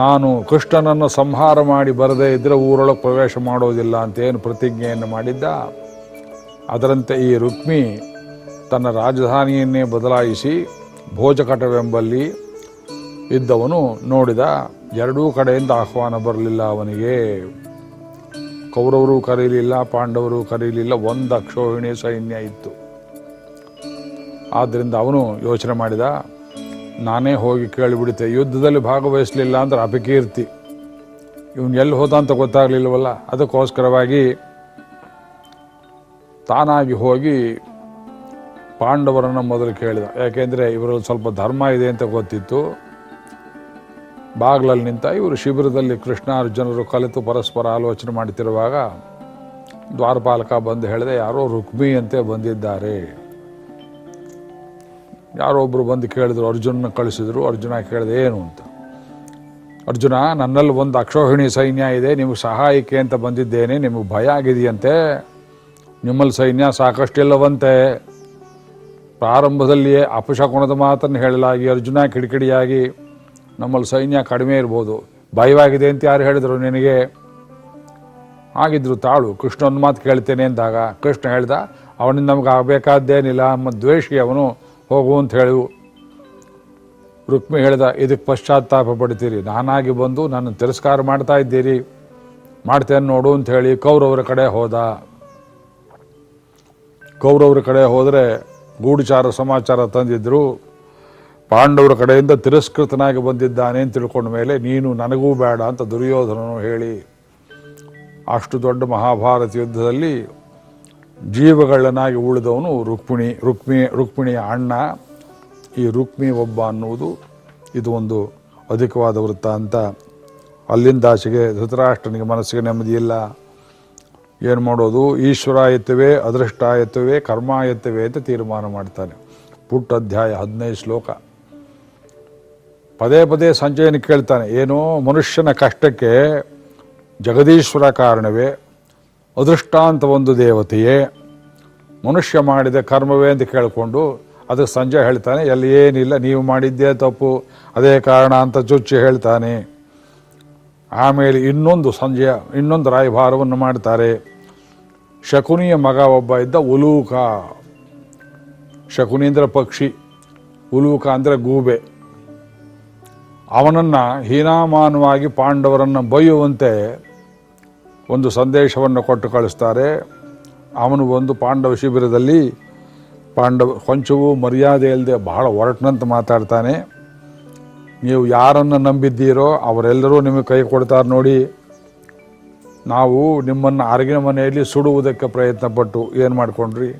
ನಾನು ಕೃಷ್ಣನನ್ನು ಸಂಹಾರ ಮಾಡಿ ಬರದೇ ಇದ್ದರೆ ಊರೊಳಗೆ ಪ್ರವೇಶ ಮಾಡೋದಿಲ್ಲ ಅಂತ ಏನು ಪ್ರತಿಜ್ಞೆಯನ್ನು ಮಾಡಿದ್ದ. ಅದರಂತೆ ಈ ರುಕ್ಮಿ ತನ್ನ ರಾಜಧಾನಿಯನ್ನೇ ಬದಲಾಯಿಸಿ ಭೋಜಕಟವೆಂಬಲ್ಲಿ ಇದ್ದವನು ನೋಡಿದ ಎರಡೂ ಕಡೆಯಿಂದ ಆಹ್ವಾನ ಬರಲಿಲ್ಲ ಅವನಿಗೆ. ಕೌರವರು ಕರೀಲಿಲ್ಲ, ಪಾಂಡವರು ಕರೀಲಿಲ್ಲ, ಒಂದು ಅಕ್ಷೋಹಿಣಿ ಸೈನ್ಯ ಇತ್ತು. ಆದ್ದರಿಂದ ಅವನು ಯೋಚನೆ ಮಾಡಿದ, ನಾನೇ ಹೋಗಿ ಕೇಳಿಬಿಡುತ್ತೆ ಯುದ್ಧದಲ್ಲಿ ಭಾಗವಹಿಸಲಿಲ್ಲ ಅಂದ್ರೆ ಅಪಕೀರ್ತಿ ಇವನು ಎಲ್ಲಿ ಹೋದ ಅಂತ ಗೊತ್ತಾಗಲಿಲ್ಲವಲ್ಲ ಅದಕ್ಕೋಸ್ಕರವಾಗಿ ತಾನಾಗಿ ಹೋಗಿ ಪಾಂಡವರನ್ನು ಮೊದಲು ಕೇಳಿದ. ಯಾಕೆಂದರೆ ಇವರು ಸ್ವಲ್ಪ ಧರ್ಮ ಇದೆ ಅಂತ ಗೊತ್ತಿತ್ತು. ಬಾಗ್ಲಲ್ಲಿ ನಿಂತ ಇವರು ಶಿಬಿರದಲ್ಲಿ ಕೃಷ್ಣಾರ್ಜುನರು ಕಲಿತು ಪರಸ್ಪರ ಆಲೋಚನೆ ಮಾಡ್ತಿರುವಾಗ ದ್ವಾರಪಾಲಕ ಬಂದು ಹೇಳಿದೆ, ಯಾರೋ ರುಕ್ಮಿ ಅಂತೆ ಬಂದಿದ್ದಾರೆ. ಯಾರೋ ಒಬ್ಬರು ಬಂದು ಕೇಳಿದ್ರು ಅರ್ಜುನನ ಕಳಿಸಿದ್ರು. ಅರ್ಜುನ ಕೇಳಿದೆ, ಏನು ಅಂತ? ಅರ್ಜುನ, ನನ್ನಲ್ಲಿ ಒಂದು ಅಕ್ಷೋಹಿಣಿ ಸೈನ್ಯ ಇದೆ, ನಿಮಗೆ ಸಹಾಯಕ್ಕೆ ಅಂತ ಬಂದಿದ್ದೇನೆ, ನಿಮಗೆ ಭಯ ಆಗಿದೆಯಂತೆ. ನಿಮ್ಮಲ್ಲಿ ಸೈನ್ಯ ಸಾಕಷ್ಟಿಲ್ಲವಂತೆ. ಪ್ರಾರಂಭದಲ್ಲಿಯೇ ಅಪಶಕುನದ ಮಾತನ್ನು ಹೇಳಲಾಗಿ ಅರ್ಜುನ ಕಿಡಿಕಿಡಿಯಾಗಿ ನಮ್ಮಲ್ಲಿ ಸೈನ್ಯ ಕಡಿಮೆ ಇರ್ಬೋದು. ಭಯವಾಗಿದೆ ಅಂತ ಯಾರು ಹೇಳಿದರು? ನಿನಗೆ ಆಗಿದ್ರು ತಾಳು ಕೃಷ್ಣನ ಮಾತು ಕೇಳ್ತೇನೆ ಅಂದಾಗ, ಕೃಷ್ಣ ಹೇಳ್ದ ಅವನಿಂದ ನಮ್ಗೆ ಆಗಬೇಕಾದ್ದೇನಿಲ್ಲ, ನಮ್ಮ ದ್ವೇಷಿ ಅವನು ಹೋಗು ಅಂತ ಹೇಳು. ರುಕ್ಮಿ ಹೇಳ್ದ, ಇದಕ್ಕೆ ಪಶ್ಚಾತ್ತಾಪ ಪಡ್ತೀರಿ ನಾನಾಗಿ ಬಂದು ನನ್ನ ತಿರಸ್ಕಾರ ಮಾಡ್ತಾ ಇದ್ದೀರಿ, ಮಾಡ್ತೇನೆ ನೋಡು ಅಂತ ಹೇಳಿ ಕೌರವರ ಕಡೆ ಹೋದ. ಕೌರವರ ಕಡೆ ಹೋದರೆ ಗೂಢಚಾರ ಸಮಾಚಾರ ತಂದಿದ್ದರು ಪಾಂಡವರ ಕಡೆಯಿಂದ ತಿರಸ್ಕೃತನಾಗಿ ಬಂದಿದ್ದಾನೆ ಅಂತ ತಿಳ್ಕೊಂಡ ಮೇಲೆ, ನೀನು ನನಗೂ ಬೇಡ ಅಂತ ದುರ್ಯೋಧನನು ಹೇಳಿ, ಅಷ್ಟು ದೊಡ್ಡ ಮಹಾಭಾರತ ಯುದ್ಧದಲ್ಲಿ ಜೀವಗಳನ್ನಾಗಿ ಉಳಿದವನು ರುಕ್ಮಿಣಿ, ರುಕ್ಮಿ, ರುಕ್ಮಿಣಿಯ ಅಣ್ಣ. ಈ ರುಕ್ಮಿ ಒಬ್ಬ ಅನ್ನುವುದು, ಇದು ಒಂದು ಅಧಿಕವಾದ ವೃತ್ತ ಅಂತ ಅಲ್ಲಿಂದ ಆಚೆಗೆ ಧೃತರಾಷ್ಟ್ರನಿಗೆ ಮನಸ್ಸಿಗೆ ನೆಮ್ಮದಿ ಇಲ್ಲ ಏನು ಮಾಡೋದು? ಈಶ್ವರ ಎತ್ತವೆ ಅದೃಷ್ಟ ಎತ್ತವೆ ಕರ್ಮ ಎತ್ತವೆ ಅಂತ ತೀರ್ಮಾನ ಮಾಡ್ತಾನೆ. ಪುಟ್ಟ ಅಧ್ಯಾಯ ಹದಿನೈದು ಶ್ಲೋಕ. ಪದೇ ಪದೇ ಸಂಜಯನ ಕೇಳ್ತಾನೆ, ಏನೋ ಮನುಷ್ಯನ ಕಷ್ಟಕ್ಕೆ ಜಗದೀಶ್ವರ ಕಾರಣವೇ, ಅದೃಷ್ಟಾಂತ ಒಂದು ದೇವತೆಯೇ, ಮನುಷ್ಯ ಮಾಡಿದ ಕರ್ಮವೇ ಅಂತ ಕೇಳಿಕೊಂಡು ಅದಕ್ಕೆ ಸಂಜೆ ಹೇಳ್ತಾನೆ, ಎಲ್ಲಿ ಏನಿಲ್ಲ, ನೀವು ಮಾಡಿದ್ದೇ ತಪ್ಪು, ಅದೇ ಕಾರಣ ಅಂತ ಚುಚ್ಚಿ ಹೇಳ್ತಾನೆ. ಆಮೇಲೆ ಇನ್ನೊಂದು ಸಂಜೆಯ, ಇನ್ನೊಂದು ರಾಯಭಾರವನ್ನು ಮಾಡ್ತಾರೆ. ಶಕುನಿಯ ಮಗ ಒಬ್ಬ ಇದ್ದ ಉಲೂಕ. ಶಕುನಿ ಅಂದರೆ ಪಕ್ಷಿ, ಉಲೂಕ ಅಂದರೆ ಗೂಬೆ. ಅವನನ್ನು ಹೀನಾಮಾನವಾಗಿ ಪಾಂಡವರನ್ನು ಬೈಯುವಂತೆ ಒಂದು ಸಂದೇಶವನ್ನು ಕೊಟ್ಟು ಕಳಿಸ್ತಾರೆ. ಅವನು ಒಂದು ಪಾಂಡವ ಶಿಬಿರದಲ್ಲಿ ಪಾಂಡವ ಕೊಂಚವೂ ಮರ್ಯಾದೆ ಇಲ್ಲದೆ ಬಹಳ ಒರಟನಂತ ಮಾತಾಡ್ತಾನೆ. ನೀವು ಯಾರನ್ನು ನಂಬಿದ್ದೀರೋ ಅವರೆಲ್ಲರೂ ನಿಮಗೆ ಕೈ ಕೊಡ್ತಾರೆ ನೋಡಿ. ನಾವು ನಿಮ್ಮನ್ನು ಅರಗಿನ ಮನೆಯಲ್ಲಿ ಸುಡುವುದಕ್ಕೆ ಪ್ರಯತ್ನ ಪಟ್ಟು ಏನು ಮಾಡ್ಕೊಂಡ್ರಿ?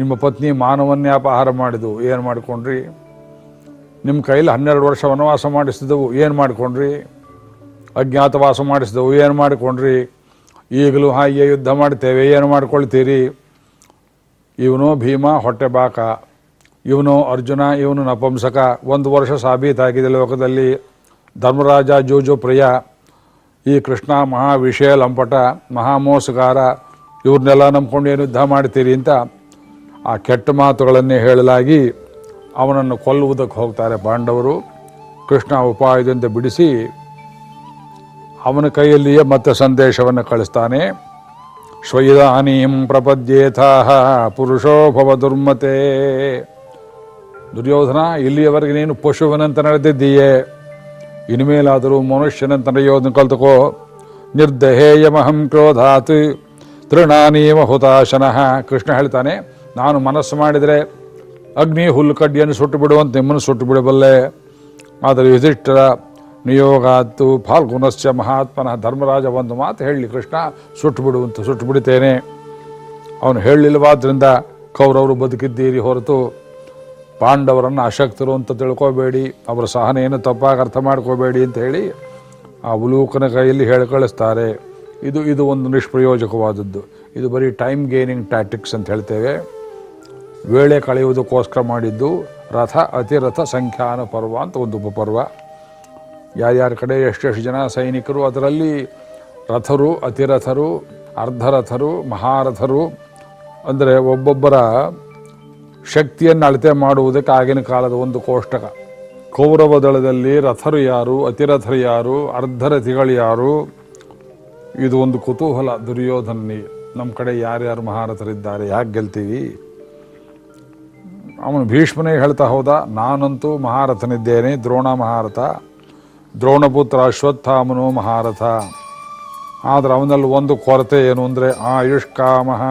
ನಿಮ್ಮ ಪತ್ನಿ ಮಾನವನ್ನೇ ಅಪಹಾರ ಮಾಡಿದವು, ಏನು ಮಾಡ್ಕೊಂಡ್ರಿ? ನಿಮ್ಮ ಕೈಲಿ ಹನ್ನೆರಡು ವರ್ಷ ವನವಾಸ ಮಾಡಿಸಿದವು, ಏನು ಮಾಡ್ಕೊಂಡ್ರಿ? ಅಜ್ಞಾತವಾಸ ಮಾಡಿಸಿದವು, ಏನು ಮಾಡ್ಕೊಂಡ್ರಿ? ಈಗಲೂ ಹಾಗೆ ಯುದ್ಧ ಮಾಡ್ತೇವೆ, ಏನು ಮಾಡ್ಕೊಳ್ತೀರಿ? ಇವನು ಭೀಮ ಹೊಟ್ಟೆ ಬಾಕ. ಇವನು ಅರ್ಜುನ, ಇವನು ನಪಂಸಕ. ಒಂದು ವರ್ಷ ಸಾಬೀತಾಗಿದೆ ಲೋಕದಲ್ಲಿ. ಧರ್ಮರಾಜ ಜೋಜೋ ಪ್ರಿಯ. ಈ ಕೃಷ್ಣ ಮಹಾ ವಿಷಯ ಲಂಪಟ, ಮಹಾಮೋಸಗಾರ. ಇವ್ರನ್ನೆಲ್ಲ ನಂಬ್ಕೊಂಡು ಏನು ಯುದ್ಧ ಮಾಡ್ತೀರಿ ಅಂತ ಆ ಕೆಟ್ಟ ಮಾತುಗಳನ್ನೇ ಹೇಳಲಾಗಿ ಅವನನ್ನು ಕೊಲ್ಲುವುದಕ್ಕೆ ಹೋಗ್ತಾರೆ ಪಾಂಡವರು. ಕೃಷ್ಣ ಉಪಾಯದಿಂದ ಬಿಡಿಸಿ ಅವನ ಕೈಯಲ್ಲಿಯೇ ಮತ್ತೆ ಸಂದೇಶವನ್ನು ಕಳಿಸ್ತಾನೆ. ಶ್ವಯಿದಾನೀಂ ಪ್ರಪದ್ಯೇಥಾಹ, ಪುರುಷೋ ಭವ ದುರ್ಮತೆ. ದುರ್ಯೋಧನ, ಇಲ್ಲಿಯವರೆಗೆ ನೀನು ಪಶುವನಂತ ನಡೆದಿದ್ದೀಯೇ. ಇನ್ಮೇಲಾದರೂ ಮನುಷ್ಯನಂತ ನಡೆಯೋದನ್ನು ಕಲ್ತುಕೋ. ನಿರ್ದಹೇಯಮಹಂ ಕ್ರೋಧಾತ್. ತೃಣಾನೀಮ ಹುತಾಶನಃ ಕೃಷ್ಣ ಹೇಳ್ತಾನೆ, ನಾನು ಮನಸ್ಸು ಮಾಡಿದರೆ ಅಗ್ನಿ ಹುಲ್ಲು ಕಡ್ಡಿಯನ್ನು ಸುಟ್ಟು ಬಿಡುವಂತ ನಿಮ್ಮನ್ನು ಸುಟ್ಟು ಬಿಡಬಲ್ಲೆ ಆದರೆ ಯುಧಿಷ್ಠರ ನಿಯೋಗಾತ್ತು ಫಾಲ್ಗುನಸ್ಯ ಮಹಾತ್ಮನ ಧರ್ಮರಾಜ ಒಂದು ಮಾತು ಹೇಳಿ, ಕೃಷ್ಣ ಸುಟ್ಟು ಬಿಡುವಂತ ಸುಟ್ಟು ಬಿಡುತ್ತೇನೆ ಅವನು ಹೇಳಲಿಲ್ಲವಾದ್ರಿಂದ ಕೌರವರು ಬದುಕಿದ್ದೀರಿ ಹೊರತು ಪಾಂಡವರನ್ನು ಅಶಕ್ತರು ಅಂತ ತಿಳ್ಕೋಬೇಡಿ, ಅವರ ಸಹನೆಯನ್ನು ತಪ್ಪಾಗಿ ಅರ್ಥ ಮಾಡ್ಕೋಬೇಡಿ ಅಂತ ಹೇಳಿ ಆ ಉಲೂಕನ ಕೈಯಲ್ಲಿ ಹೇಳಿ ಕಳಿಸ್ತಾರೆ ಇದು ಇದು ಒಂದು ನಿಷ್ಪ್ರಯೋಜಕವಾದದ್ದು. ಇದು ಬರೀ ಟೈಮ್ ಗೇನಿಂಗ್ ಟ್ಯಾಕ್ಟಿಕ್ಸ್ ಅಂತ ಹೇಳ್ತೇವೆ. ವೇಳೆ ಕಳೆಯುವುದಕ್ಕೋಸ್ಕರ ಮಾಡಿದ್ದು ರಥ, ಅತಿರಥ ಸಂಖ್ಯಾನ ಪರ್ವ ಅಂತ ಒಂದು ಉಪಪರ್ವ. ಯಾರ್ಯಾರ ಕಡೆ ಎಷ್ಟೆಷ್ಟು ಜನ ಸೈನಿಕರು, ಅದರಲ್ಲಿ ರಥರು, ಅತಿರಥರು, ಅರ್ಧರಥರು, ಮಹಾರಥರು, ಅಂದರೆ ಒಬ್ಬೊಬ್ಬರ ಶಕ್ತಿಯನ್ನು ಅಳತೆ ಮಾಡುವುದಕ್ಕೆ ಆಗಿನ ಕಾಲದ ಒಂದು ಕೋಷ್ಟಕ. ಕೌರವ ದಳದಲ್ಲಿ ರಥರು ಯಾರು, ಅತಿರಥರು ಯಾರು, ಅರ್ಧರಥಿಗಳು ಯಾರು? ಇದು ಒಂದು ಕುತೂಹಲ ದುರ್ಯೋಧನಿಗೆ ನಮ್ಮ ಕಡೆ ಯಾರ್ಯಾರು ಮಹಾರಥರಿದ್ದಾರೆ, ಯಾಕೆ ಗೆಲ್ತೀವಿ? ಅವನು ಭೀಷ್ಮನೇ ಹೇಳ್ತಾ ಹೋದ, ನಾನಂತೂ ಮಹಾರಥನಿದ್ದೇನೆ, ದ್ರೋಣ ಮಹಾರಥ. ದ್ರೋಣಪುತ್ರ ಅಶ್ವತ್ಥಾಮನು ಮಹಾರಥ. ಆದರೆ ಅವನಲ್ಲಿ ಒಂದು ಕೊರತೆ ಏನು ಅಂದರೆ ಆಯುಷ್ಕಾಮಃ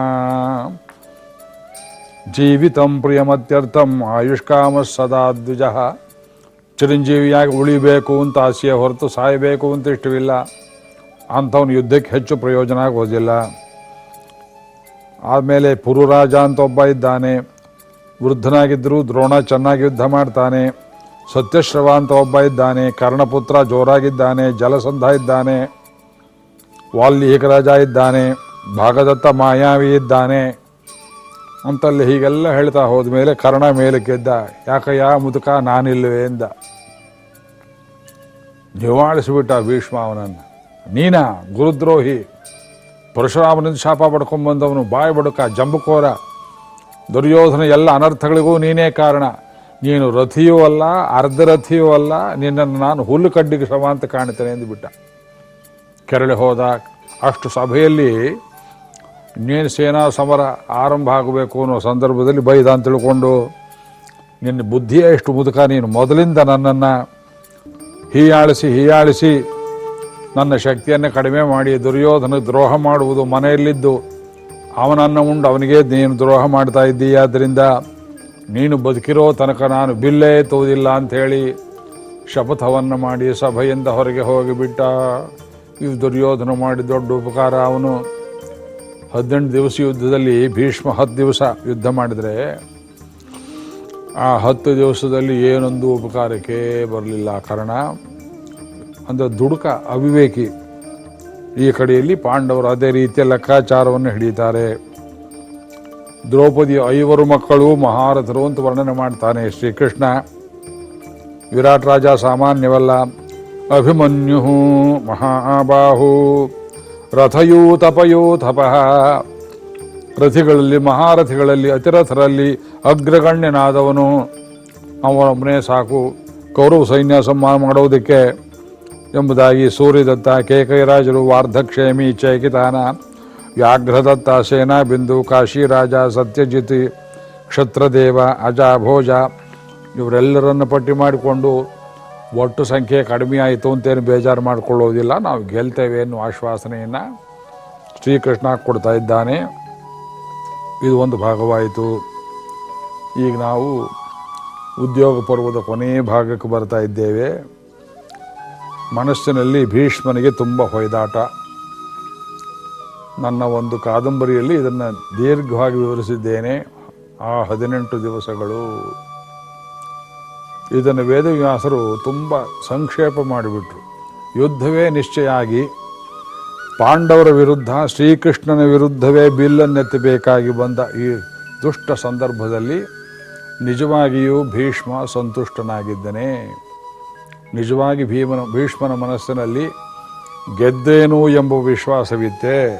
ಜೀವಿತಂ ಪ್ರಿಯಮತ್ಯರ್ಥಂ ಆಯುಷ್ಕಾಮ ಸದಾ ದ್ವಿಜ. ಚಿರಂಜೀವಿಯಾಗಿ ಉಳಿಬೇಕು ಅಂತ ಆಸೆಯ ಹೊರತು ಸಾಯಬೇಕು ಅಂತ ಇಷ್ಟವಿಲ್ಲ. ಅಂಥವನು ಯುದ್ಧಕ್ಕೆ ಹೆಚ್ಚು ಪ್ರಯೋಜನ ಆಗೋದಿಲ್ಲ ಆಮೇಲೆ ಪುರುರಾಜ ಅಂತ ಒಬ್ಬ ಇದ್ದಾನೆ. ವೃದ್ಧನಾಗಿದ್ದರೂ ದ್ರೋಣ ಚೆನ್ನಾಗಿ ಯುದ್ಧ ಮಾಡ್ತಾನೆ. ಸತ್ಯಶ್ರವ ಅಂತ ಒಬ್ಬ ಇದ್ದಾನೆ. ಕರ್ಣಪುತ್ರ ಜೋರಾಗಿದ್ದಾನೆ. ಜಲಸಂಧ ಇದ್ದಾನೆ. ವಾಲ್ಮೀಕ ರಾಜ ಇದ್ದಾನೆ. ಭಾಗದತ್ತ ಮಾಯಾವಿ ಇದ್ದಾನೆ. ಅಂತಲ್ಲಿ ಹೀಗೆಲ್ಲ ಹೇಳ್ತಾ ಹೋದ ಮೇಲೆ ಕರ್ಣ ಮೇಲೆ ಗೆದ್ದ. ಯಾಕಯ್ಯ ಮುದುಕ ನಾನಿಲ್ಲವೇ ಎಂದ. ನಿವಾಳಿಸಿಬಿಟ್ಟ ಭೀಷ್ಮ ಅವನನ್ನು. ನೀನಾ ಗುರುದ್ರೋಹಿ. ಪರಶುರಾಮನಿಂದ ಶಾಪ ಪಡ್ಕೊಂಡ್ಬಂದವನು ಬಾಯಿ ಬಡುಕ ಜಂಬುಕೋರ. ದುರ್ಯೋಧನ ಎಲ್ಲ ಅನರ್ಥಗಳಿಗೂ ನೀನೇ ಕಾರಣ. ನೀನು ರಥಿಯೂ ಅಲ್ಲ, ಅರ್ಧ ರಥಿಯೂ ಅಲ್ಲ, ನಿನ್ನನ್ನು ನಾನು ಹುಲ್ಲು ಕಡ್ಡಿಗೆ ಸಮ ಅಂತ ಕಾಣ್ತೇನೆ ಎಂದುಬಿಟ್ಟ. ಕೆರಳಿ ಹೋದ ಅಷ್ಟು ಸಭೆಯಲ್ಲಿ ಇನ್ನೇನು ಸೇನಾ ಸಮರ ಆರಂಭ ಆಗಬೇಕು ಅನ್ನೋ ಸಂದರ್ಭದಲ್ಲಿ ಬೈದ ಅಂತ ತಿಳ್ಕೊಂಡು, ನಿನ್ನ ಬುದ್ಧಿಯೇ ಎಷ್ಟು ಮುದುಕ, ನೀನು ಮೊದಲಿಂದ ನನ್ನನ್ನು ಹೀಯಾಳಿಸಿ ಹೀಯಾಳಿಸಿ, ನನ್ನ ಶಕ್ತಿಯನ್ನು ಕಡಿಮೆ ಮಾಡಿ, ದುರ್ಯೋಧನ ದ್ರೋಹ ಮಾಡುವುದು ಮನೆಯಲ್ಲಿದ್ದು, ಅವನನ್ನು ಉಂಡು, ಅವನಿಗೆ ನೀನು ದ್ರೋಹ ಮಾಡ್ತಾ ಇದ್ದೀಯ? ಆದ್ದರಿಂದ ನೀನು ಬದುಕಿರೋ ತನಕ ನಾನು ಬಿಲ್ಲೇ ತೋದಿಲ್ಲ ಅಂಥೇಳಿ ಶಪಥವನ್ನು ಮಾಡಿ ಸಭೆಯಿಂದ ಹೊರಗೆ ಹೋಗಿಬಿಟ್ಟ. ಇವು ದುರ್ಯೋಧನ ಮಾಡಿ ದೊಡ್ಡ ಉಪಕಾರ. ಅವನು ಹದಿನೆಂಟು ದಿವಸ ಯುದ್ಧದಲ್ಲಿ ಭೀಷ್ಮ ಹತ್ತು ದಿವಸ ಯುದ್ಧ ಮಾಡಿದರೆ, ಆ ಹತ್ತು ದಿವಸದಲ್ಲಿ ಏನೊಂದು ಉಪಕಾರಕ್ಕೆ ಬರಲಿಲ್ಲ. ಕಾರಣ ಅಂದರೆ ದುಡುಕ, ಅವಿವೇಕಿ ಈ ಕಡೆಯಲ್ಲಿ ಪಾಂಡವರು ಅದೇ ರೀತಿಯ ಲೆಕ್ಕಾಚಾರವನ್ನು ಹಿಡಿತಾರೆ ದ್ರೌಪದಿ ಐವರು ಮಕ್ಕಳು ಮಹಾರಥರು ಅಂತ ವರ್ಣನೆ ಮಾಡ್ತಾನೆ ಶ್ರೀಕೃಷ್ಣ. ವಿರಾಟ್ ರಾಜ ಸಾಮಾನ್ಯವಲ್ಲ. ಅಭಿಮನ್ಯು ಮಹಾಬಾಹು. ರಥಯೂತಪಯೋ ತಪಃ ರಥಿಗಳಲ್ಲಿ, ಮಹಾರಥಿಗಳಲ್ಲಿ, ಅತಿರಥರಲ್ಲಿ ಅಗ್ರಗಣ್ಯನಾದವನು. ಅವನೊಬ್ಬನೇ ಸಾಕು. ಕೌರವ ಸೈನ್ಯ ಸಂಹಾರ ಮಾಡೋದಕ್ಕೆ ಎಂಬುದಾಗಿ ಸೂರ್ಯದತ್ತ ಕೇಕೈರಾಜರು ವಾರ್ಧಕ್ಷೇಮಿ ಚೈಕಿತಾನ. ವ್ಯಾಘ್ರದತ್ತ ಸೇನಾ ಬಿಂದು ಕಾಶಿರಾಜ, ಸತ್ಯಜಿತ್, ಕ್ಷತ್ರದೇವ ಅಜ ಭೋಜ ಇವರೆಲ್ಲರನ್ನು ಪಟ್ಟಿ ಮಾಡಿಕೊಂಡು ಒಟ್ಟು ಸಂಖ್ಯೆ ಕಡಿಮೆ ಆಯಿತು ಅಂತೇನು ಬೇಜಾರು ಮಾಡಿಕೊಳ್ಳೋದಿಲ್ಲ. ನಾವು ಗೆಲ್ತೇವೆ ಎನ್ನುವ ಆಶ್ವಾಸನೆಯನ್ನು ಶ್ರೀಕೃಷ್ಣ ಕೊಡ್ತಾ ಇದ್ದಾನೆ. ಇದು ಒಂದು ಭಾಗವಾಯಿತು. ಈಗ ನಾವು ಉದ್ಯೋಗ ಪರ್ವದ ಕೊನೆಯ ಭಾಗಕ್ಕೆ ಬರ್ತಾ ಇದ್ದೇವೆ. ಮನಸ್ಸಿನಲ್ಲಿ ಭೀಷ್ಮನಿಗೆ ತುಂಬ ಹೊಯ್ದಾಟ. ನನ್ನ ಒಂದು ಕಾದಂಬರಿಯಲ್ಲಿ ಇದನ್ನು ದೀರ್ಘವಾಗಿ ವಿವರಿಸಿದ್ದೇನೆ. ಆ ಹದಿನೆಂಟು ದಿವಸಗಳು ಇದನ್ನು ವೇದವ್ಯಾಸರು ತುಂಬ ಸಂಕ್ಷೇಪ ಮಾಡಿಬಿಟ್ರು. ಯುದ್ಧವೇ ನಿಶ್ಚಯ ಆಗಿ ಪಾಂಡವರ ವಿರುದ್ಧ, ಶ್ರೀಕೃಷ್ಣನ ವಿರುದ್ಧವೇ ಬಿಲ್ಲನ್ನೆತ್ತಬೇಕಾಗಿ ಬಂದ ಈ ದುಷ್ಟ ಸಂದರ್ಭದಲ್ಲಿ ನಿಜವಾಗಿಯೂ ಭೀಷ್ಮ ಸಂತುಷ್ಟನಾಗಿದ್ದನೇ. ನಿಜವಾಗಿ ಭೀಮನ, ಭೀಷ್ಮನ ಮನಸ್ಸಿನಲ್ಲಿ ಗೆದ್ದೇನು ಎಂಬ ವಿಶ್ವಾಸವಿತ್ತೆ.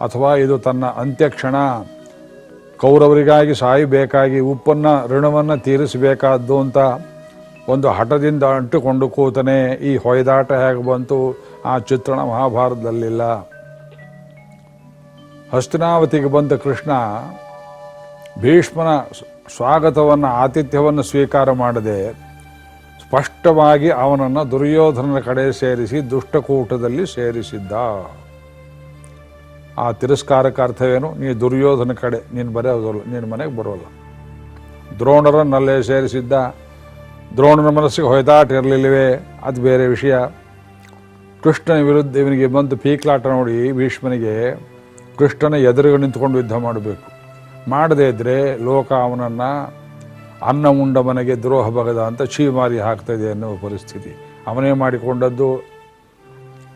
ಅಥವಾ ಇದು ತನ್ನ ಅಂತ್ಯಕ್ಷಣ? ಕೌರವರಿಗಾಗಿ ಸಾಯಬೇಕಾಗಿ ಉಪ್ಪನ್ನು, ಋಣವನ್ನು ತೀರಿಸಬೇಕಾದ್ದು ಅಂತ ಒಂದು ಹಠದಿಂದ ಅಂಟುಕೊಂಡು ಕೂತನೆ ಈ ಹೊಯ್ದಾಟ ಹೇಗೆ ಬಂತು ಆ ಚಿತ್ರಣ ಮಹಾಭಾರತದಲ್ಲಿಲ್ಲ. ಹಸ್ತಿನಾವತಿಗೆ ಬಂದ ಕೃಷ್ಣ ಭೀಷ್ಮನ ಸ್ವಾಗತವನ್ನು, ಆತಿಥ್ಯವನ್ನು ಸ್ವೀಕಾರ ಮಾಡದೆ ಸ್ಪಷ್ಟವಾಗಿ ಅವನನ್ನು ದುರ್ಯೋಧನನ ಕಡೆ ಸೇರಿಸಿ ದುಷ್ಟಕೂಟದಲ್ಲಿ ಸೇರಿಸಿದ್ದ. ಆ ತಿರಸ್ಕಾರಕ್ಕೆ ಅರ್ಥವೇನು ನೀ ದುರ್ಯೋಧನ ಕಡೆ, ನೀನು ಬರೋದಲ್ಲ ನಿನ್ನ ಮನೆಗೆ ಬರೋಲ್ಲ. ದ್ರೋಣರನ್ನಲ್ಲೇ ಸೇರಿಸಿದ್ದ, ದ್ರೋಣನ ಮನಸ್ಸಿಗೆ ಹೊಯ್ದಾಟ ಇರಲಿಲ್ಲವೇ ಅದು ಬೇರೆ ವಿಷಯ. ಕೃಷ್ಣನ ವಿರುದ್ಧ ಇವನಿಗೆ ಬಂದು ಪೀಕ್ಲಾಟ ನೋಡಿ ಭೀಷ್ಮನಿಗೆ ಕೃಷ್ಣನ ಎದುರುಗೆ ನಿಂತ್ಕೊಂಡು ಯುದ್ಧ ಮಾಡಬೇಕು. ಮಾಡದೇ ಇದ್ದರೆ ಲೋಕ ಅವನನ್ನು ಅನ್ನ ಉಂಡ ಮನೆಗೆ ದ್ರೋಹ ಬಗದ ಅಂತ ಚೀಮಾರಿ ಆಗ್ತದೆ ಅನ್ನೋ ಪರಿಸ್ಥಿತಿ. ಅವನೇ ಮಾಡಿಕೊಂಡದ್ದು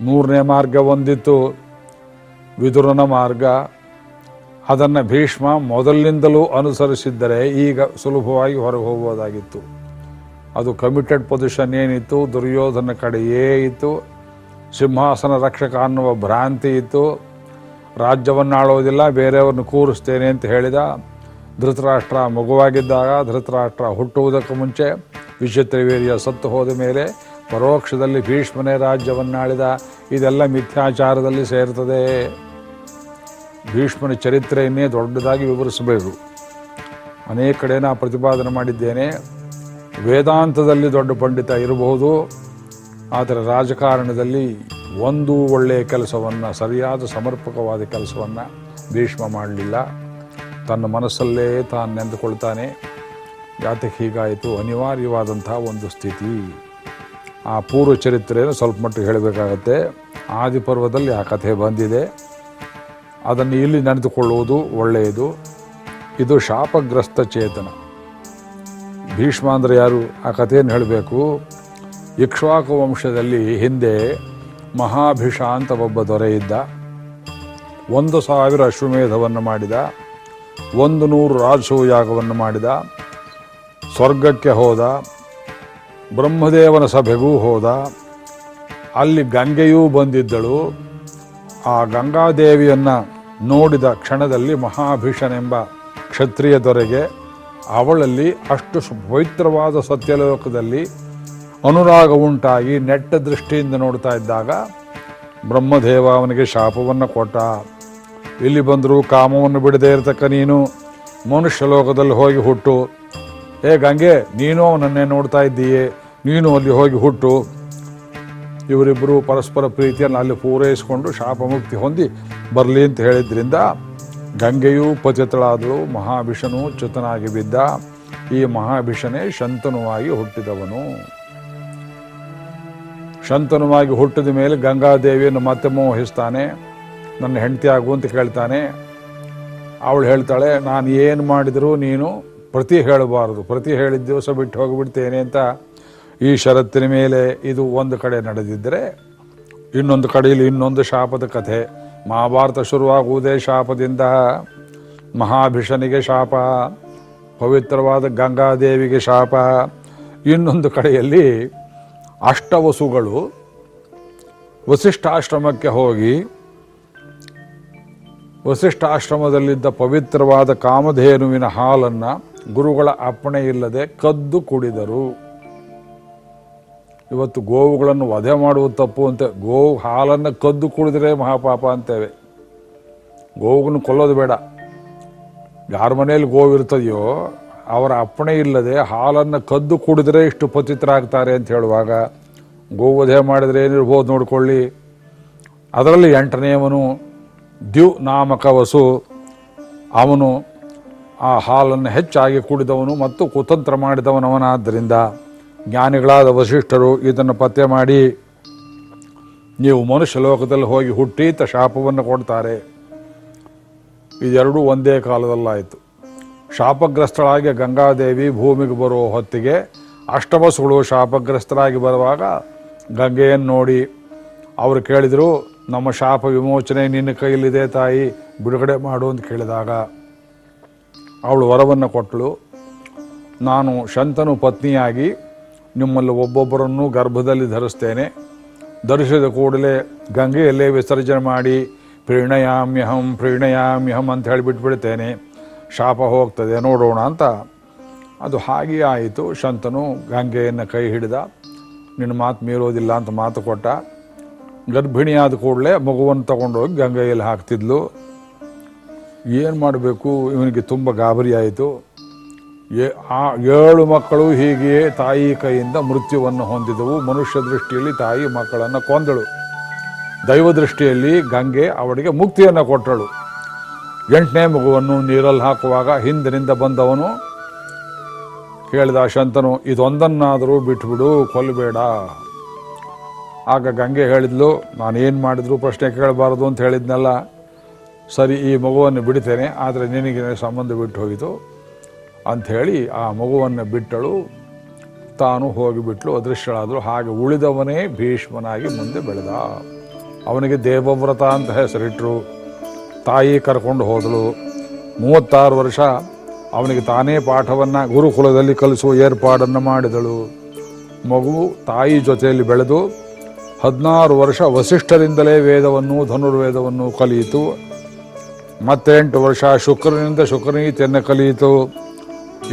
ಮೂರನೇ ಮಾರ್ಗ ಒಂದಿತ್ತು. ವಿದುರನ ಮಾರ್ಗ. ಅದನ್ನು ಭೀಷ್ಮ ಮೊದಲಿನಿಂದಲೂ ಅನುಸರಿಸಿದ್ದರೆ ಈಗ ಸುಲಭವಾಗಿ ಹೊರಗೆ ಹೋಗ್ಬೋದಾಗಿತ್ತು. ಅದು ಕಮಿಟೆಡ್ ಪೊಸಿಷನ್ ಏನಿತ್ತು? ದುರ್ಯೋಧನ ಕಡೆಯೇ ಇತ್ತು. ಸಿಂಹಾಸನ ರಕ್ಷಕ ಅನ್ನುವ ಭ್ರಾಂತಿ ಇತ್ತು. ರಾಜ್ಯವನ್ನು ಆಳೋದಿಲ್ಲ ಬೇರೆಯವ್ರನ್ನ ಕೂರಿಸ್ತೇನೆ ಅಂತ ಹೇಳಿದ. ಧೃತರಾಷ್ಟ್ರ ಮಗುವಾಗಿದ್ದಾಗ ಧೃತರಾಷ್ಟ್ರ ಹುಟ್ಟುವುದಕ್ಕೂ ಮುಂಚೆ ವಿಚಿತ್ರವೀರ್ಯ ಸತ್ತು ಹೋದ ಮೇಲೆ ಪರೋಕ್ಷದಲ್ಲಿ ಭೀಷ್ಮನೇ ರಾಜ್ಯವನ್ನಾಳಿದ. ಇದೆಲ್ಲ ಮಿಥ್ಯಾಚಾರದಲ್ಲಿ ಸೇರ್ತದೆ. ಭೀಷ್ಮನ ಚರಿತ್ರೆಯನ್ನೇ ದೊಡ್ಡದಾಗಿ ವಿವರಿಸಬೇಕು. ಅನೇಕ ಕಡೆ ನಾ ಪ್ರತಿಪಾದನೆ ಮಾಡಿದ್ದೇನೆ. ವೇದಾಂತದಲ್ಲಿ ದೊಡ್ಡ ಪಂಡಿತ ಇರಬಹುದು. ಆದರೆ ರಾಜಕಾರಣದಲ್ಲಿ ಒಂದು ಒಳ್ಳೆಯ ಕೆಲಸವನ್ನು, ಸರಿಯಾದ ಸಮರ್ಪಕವಾದ ಕೆಲಸವನ್ನು ಭೀಷ್ಮ ಮಾಡಲಿಲ್ಲ. ತನ್ನ ಮನಸ್ಸಲ್ಲೇ ತಾನು ನೆಂದುಕೊಳ್ತಾನೆ ಜಾತಕ್ಕೆ ಹೀಗಾಯಿತು? ಅನಿವಾರ್ಯವಾದಂತಹ ಒಂದು ಸ್ಥಿತಿ. ಆ ಪೂರ್ವ ಚರಿತ್ರೆಯನ್ನು ಸ್ವಲ್ಪ ಮಟ್ಟಿಗೆ ಹೇಳಬೇಕಾಗತ್ತೆ. ಆದಿಪರ್ವದಲ್ಲಿ ಆ ಕಥೆ ಬಂದಿದೆ. ಅದನ್ನು ಇಲ್ಲಿ ನೆನೆದುಕೊಳ್ಳುವುದು ಒಳ್ಳೆಯದು. ಇದು ಶಾಪಗ್ರಸ್ತ ಚೇತನ. ಭೀಷ್ಮ ಅಂದರೆ ಯಾರು? ಆ ಕಥೆಯನ್ನು ಹೇಳಬೇಕು. ಇಕ್ಷ್ವಾಕು ವಂಶದಲ್ಲಿ ಹಿಂದೆ ಮಹಾಭಿಷ ಅಂತ ಒಬ್ಬ ದೊರೆ ಇದ್ದ. ಒಂದು ಸಾವಿರ ಅಶ್ವಮೇಧವನ್ನು ಮಾಡಿದ. ಒಂದು ನೂರು ರಾಜಸೂಯಾಗವನ್ನು ಮಾಡಿದ. ಸ್ವರ್ಗಕ್ಕೆ ಹೋದ. ಬ್ರಹ್ಮದೇವನ ಸಭೆಗೂ ಹೋದ. ಅಲ್ಲಿ ಗಂಗೆಯೂ ಬಂದಿದ್ದಳು. ಆ ಗಂಗಾದೇವಿಯನ್ನು ನೋಡಿದ ಕ್ಷಣದಲ್ಲಿ ಮಹಾಭೀಷನೆಂಬ ಕ್ಷತ್ರಿಯ ದೊರೆಗೆ ಅವಳಲ್ಲಿ ಅಷ್ಟು ಪವಿತ್ರವಾದ ಸತ್ಯಲೋಕದಲ್ಲಿ ಅನುರಾಗ ಉಂಟಾಗಿ ನೆಟ್ಟ ದೃಷ್ಟಿಯಿಂದ ನೋಡ್ತಾ ಇದ್ದಾಗ ಬ್ರಹ್ಮದೇವ ಅವನಿಗೆ ಶಾಪವನ್ನು ಕೊಟ್ಟ. ಇಲ್ಲಿ ಬಂದರೂ ಕಾಮವನ್ನು ಬಿಡದೇ ಇರತಕ್ಕ ನೀನು ಮನುಷ್ಯ ಲೋಕದಲ್ಲಿ ಹೋಗಿ ಹುಟ್ಟು. ಏ ಗಂಗೆ, ನೀನು ಅವನನ್ನೇ ನೋಡ್ತಾ ಇದ್ದೀಯೇ? ನೀನು ಅಲ್ಲಿ ಹೋಗಿ ಹುಟ್ಟು. ಇವರಿಬ್ಬರು ಪರಸ್ಪರ ಪ್ರೀತಿಯನ್ನು ಅಲ್ಲಿ ಪೂರೈಸಿಕೊಂಡು ಶಾಪ ಮುಕ್ತಿ ಹೊಂದಿ ಬರಲಿ ಅಂತ ಹೇಳಿದ್ರಿಂದ ಗಂಗೆಯೂ ಪತಿತಳಾದಳು ಮಹಾಭಿಷನು ಚ್ಯುತನಾಗಿ ಬಿದ್ದ. ಈ ಮಹಾಭಿಷನೇ ಶಂತನುವಾಗಿ ಹುಟ್ಟಿದವನು. ಶಂತನುವಾಗಿ ಹುಟ್ಟಿದ ಮೇಲೆ ಗಂಗಾದೇವಿಯನ್ನು ಮತ್ತೆ ಮೋಹಿಸ್ತಾನೆ. ನನ್ನ ಹೆಂಡತಿ ಆಗು ಅಂತ ಕೇಳ್ತಾನೆ. ಅವಳು ಹೇಳ್ತಾಳೆ, ನಾನು ಏನು ಮಾಡಿದರೂ ನೀನು ಪ್ರತಿ ಹೇಳಬಾರದು, ಪ್ರತಿ ಹೇಳಿದ ದಿವಸ ಬಿಟ್ಟು ಹೋಗಿಬಿಡ್ತೇನೆ ಅಂತ ಈ ಷರತ್ತಿನ ಮೇಲೆ ಇದು ಒಂದು ಕಡೆ ನಡೆದಿದ್ದರೆ ಇನ್ನೊಂದು ಕಡೆಯಲ್ಲಿ ಇನ್ನೊಂದು ಶಾಪದ ಕಥೆ. ಮಹಾಭಾರತ ಶುರುವಾಗುವುದೇ ಶಾಪದಿಂದ. ಮಹಾಭಿಷನಿಗೆ ಶಾಪ, ಪವಿತ್ರವಾದ ಗಂಗಾದೇವಿಗೆ ಶಾಪ. ಇನ್ನೊಂದು ಕಡೆಯಲ್ಲಿ ಅಷ್ಟವಸುಗಳು ವಸಿಷ್ಠಾಶ್ರಮಕ್ಕೆ ಹೋಗಿ ವಸಿಷ್ಠಾಶ್ರಮದಲ್ಲಿದ್ದ ಪವಿತ್ರವಾದ ಕಾಮಧೇನುವಿನ ಹಾಲನ್ನು ಗುರುಗಳ ಅಪ್ಪಣೆ ಇಲ್ಲದೆ ಕದ್ದು ಕುಡಿದರು. ಇವತ್ತು ಗೋವುಗಳನ್ನು ವಧೆ ಮಾಡುವುದು ತಪ್ಪು ಅಂತ. ಗೋವು ಹಾಲನ್ನು ಕದ್ದು ಕುಡಿದ್ರೆ ಮಹಾಪಾಪ ಅಂತೇವೆ. ಗೋವುಗಳನ್ನು ಕೊಲ್ಲೋದು ಬೇಡ. ಯಾರ ಮನೆಯಲ್ಲಿ ಗೋವು ಇರ್ತದೆಯೋ ಅವರ ಅಪ್ಪಣೆ ಇಲ್ಲದೆ ಹಾಲನ್ನು ಕದ್ದು ಕುಡಿದ್ರೆ ಇಷ್ಟು ಪತಿತರಾಗ್ತಾರೆ ಅಂತ ಹೇಳುವಾಗ ಗೋವಧೆ ಮಾಡಿದ್ರೆ ಏನಿರ್ಬೋದು ನೋಡಿಕೊಳ್ಳಿ. ಅದರಲ್ಲಿ ಎಂಟನೆಯವನು ದ್ಯು ನಾಮಕ ವಸು. ಅವನು ಆ ಹಾಲನ್ನು ಹೆಚ್ಚಾಗಿ ಕುಡಿದವನು ಮತ್ತು ಕುತಂತ್ರ ಮಾಡಿದವನವನಾದ್ದರಿಂದ ಜ್ಞಾನಿಗಳಾದ ವಸಿಷ್ಠರು ಇದನ್ನು ಪತ್ತೆ ಮಾಡಿ, ನೀವು ಮನುಷ್ಯ ಲೋಕದಲ್ಲಿ ಹೋಗಿ ಹುಟ್ಟಿ ಅಂತ ಶಾಪವನ್ನು ಕೊಡ್ತಾರೆ. ಇದೆರಡೂ ಒಂದೇ ಕಾಲದಲ್ಲಾಯಿತು. ಶಾಪಗ್ರಸ್ತಳಾಗಿ ಗಂಗಾದೇವಿ ಭೂಮಿಗೆ ಬರುವ ಹೊತ್ತಿಗೆ ಅಷ್ಟವಸುಗಳು ಶಾಪಗ್ರಸ್ತರಾಗಿ ಬರುವಾಗ ಗಂಗೆಯನ್ನು ನೋಡಿ ಅವರು ಕೇಳಿದರು, ನಮ್ಮ ಶಾಪ ವಿಮೋಚನೆ ನಿನ್ನ ಕೈಯಲ್ಲಿದೆ ತಾಯಿ, ಬಿಡುಗಡೆ ಮಾಡು ಅಂತ ಕೇಳಿದಾಗ ಅವಳು ವರವನ್ನು ಕೊಟ್ಟಳು. ನಾನು ಶಂತನು ಪತ್ನಿಯಾಗಿ ನಿಮ್ಮಲ್ಲಿ ಒಬ್ಬೊಬ್ಬರನ್ನು ಗರ್ಭದಲ್ಲಿ ಧರಿಸ್ತೇನೆ. ಧರಿಸಿದ ಕೂಡಲೇ ಗಂಗೆಯಲ್ಲೇ ವಿಸರ್ಜನೆ ಮಾಡಿ ಪ್ರೀಣಯಾಮ್ಯಹಂ ಪ್ರೀಣಯಾಮ್ಯಹಂ ಅಂತ ಹೇಳಿಬಿಟ್ಬಿಡ್ತೇನೆ ಶಾಪ ಹೋಗ್ತದೆ, ನೋಡೋಣ ಅಂತ. ಅದು ಹಾಗೇ ಆಯಿತು. ಶಂತನು ಗಂಗೆಯನ್ನು ಕೈ ಹಿಡಿದ, ನಿನ್ನ ಮಾತು ಮೀರೋದಿಲ್ಲ ಅಂತ ಮಾತು ಕೊಟ್ಟ. ಗರ್ಭಿಣಿಯಾದ ಕೂಡಲೇ ಮಗುವನ್ನು ತಗೊಂಡೋಗಿ ಗಂಗೆಯಲ್ಲಿ ಹಾಕ್ತಿದ್ಲು. ಏನು ಮಾಡಬೇಕು? ಇವನಿಗೆ ತುಂಬ ಗಾಬರಿ ಆಯಿತು. ಆ ಏಳು ಮಕ್ಕಳು ಹೀಗೆಯೇ ತಾಯಿ ಕೈಯಿಂದ ಮೃತ್ಯುವನ್ನು ಹೊಂದಿದವು. ಮನುಷ್ಯ ದೃಷ್ಟಿಯಲ್ಲಿ ತಾಯಿ ಮಕ್ಕಳನ್ನು ಕೊಂದಳು. ದೈವ ದೃಷ್ಟಿಯಲ್ಲಿ ಗಂಗೆ ಅವಳಿಗೆ ಮುಕ್ತಿಯನ್ನು ಕೊಟ್ಟಳು. ಎಂಟನೇ ಮಗುವನ್ನು ನೀರಲ್ಲಿ ಹಾಕುವಾಗ ಹಿಂದಿನಿಂದ ಬಂದವನು ಕೇಳಿದ ಶಂತನು, ಇದೊಂದನ್ನಾದರೂ ಬಿಟ್ಬಿಡು, ಕೊಲ್ಲಬೇಡ. ಆಗ ಗಂಗೆ ಹೇಳಿದ್ಲು ನಾನು ಏನು ಮಾಡಿದ್ರು ಪ್ರಶ್ನೆ ಕೇಳಬಾರದು ಅಂತ ಹೇಳಿದ್ನಲ್ಲ. ಸರಿ, ಈ ಮಗುವನ್ನು ಬಿಡ್ತೇನೆ, ಆದರೆ ನಿನಗೆ ಸಂಬಂಧ ಬಿಟ್ಟು ಹೋಗಿತು ಅಂಥೇಳಿ ಆ ಮಗುವನ್ನು ಬಿಟ್ಟಳು. ತಾನು ಹೋಗಿಬಿಟ್ಲು ಅದೃಶ್ಯಳಾದರು ಹಾಗೆ ಉಳಿದವನೇ ಭೀಷ್ಮನಾಗಿ ಮುಂದೆ ಬೆಳೆದ. ಅವನಿಗೆ ದೇವವ್ರತ ಅಂತ ಹೆಸರಿಟ್ಟರು ತಾಯಿ ಕರ್ಕೊಂಡು ಹೋದಳು. ಮೂವತ್ತಾರು ವರ್ಷ ಅವನಿಗೆ ತಾನೇ ಪಾಠವನ್ನು ಗುರುಕುಲದಲ್ಲಿ ಕಲಿಸುವ ಏರ್ಪಾಡನ್ನು ಮಾಡಿದಳು. ಮಗು ತಾಯಿ ಜೊತೆಯಲ್ಲಿ ಬೆಳೆದು ಹದಿನಾರು ವರ್ಷ ವಸಿಷ್ಠರಿಂದಲೇ ವೇದವನ್ನು ಧನುರ್ವೇದವನ್ನು ಕಲಿಯಿತು. ಮತ್ತೆಂಟು ವರ್ಷ ಶುಕ್ರನಿಂದ ಶುಕ್ರನೀತಿಯನ್ನು ಕಲಿಯಿತು.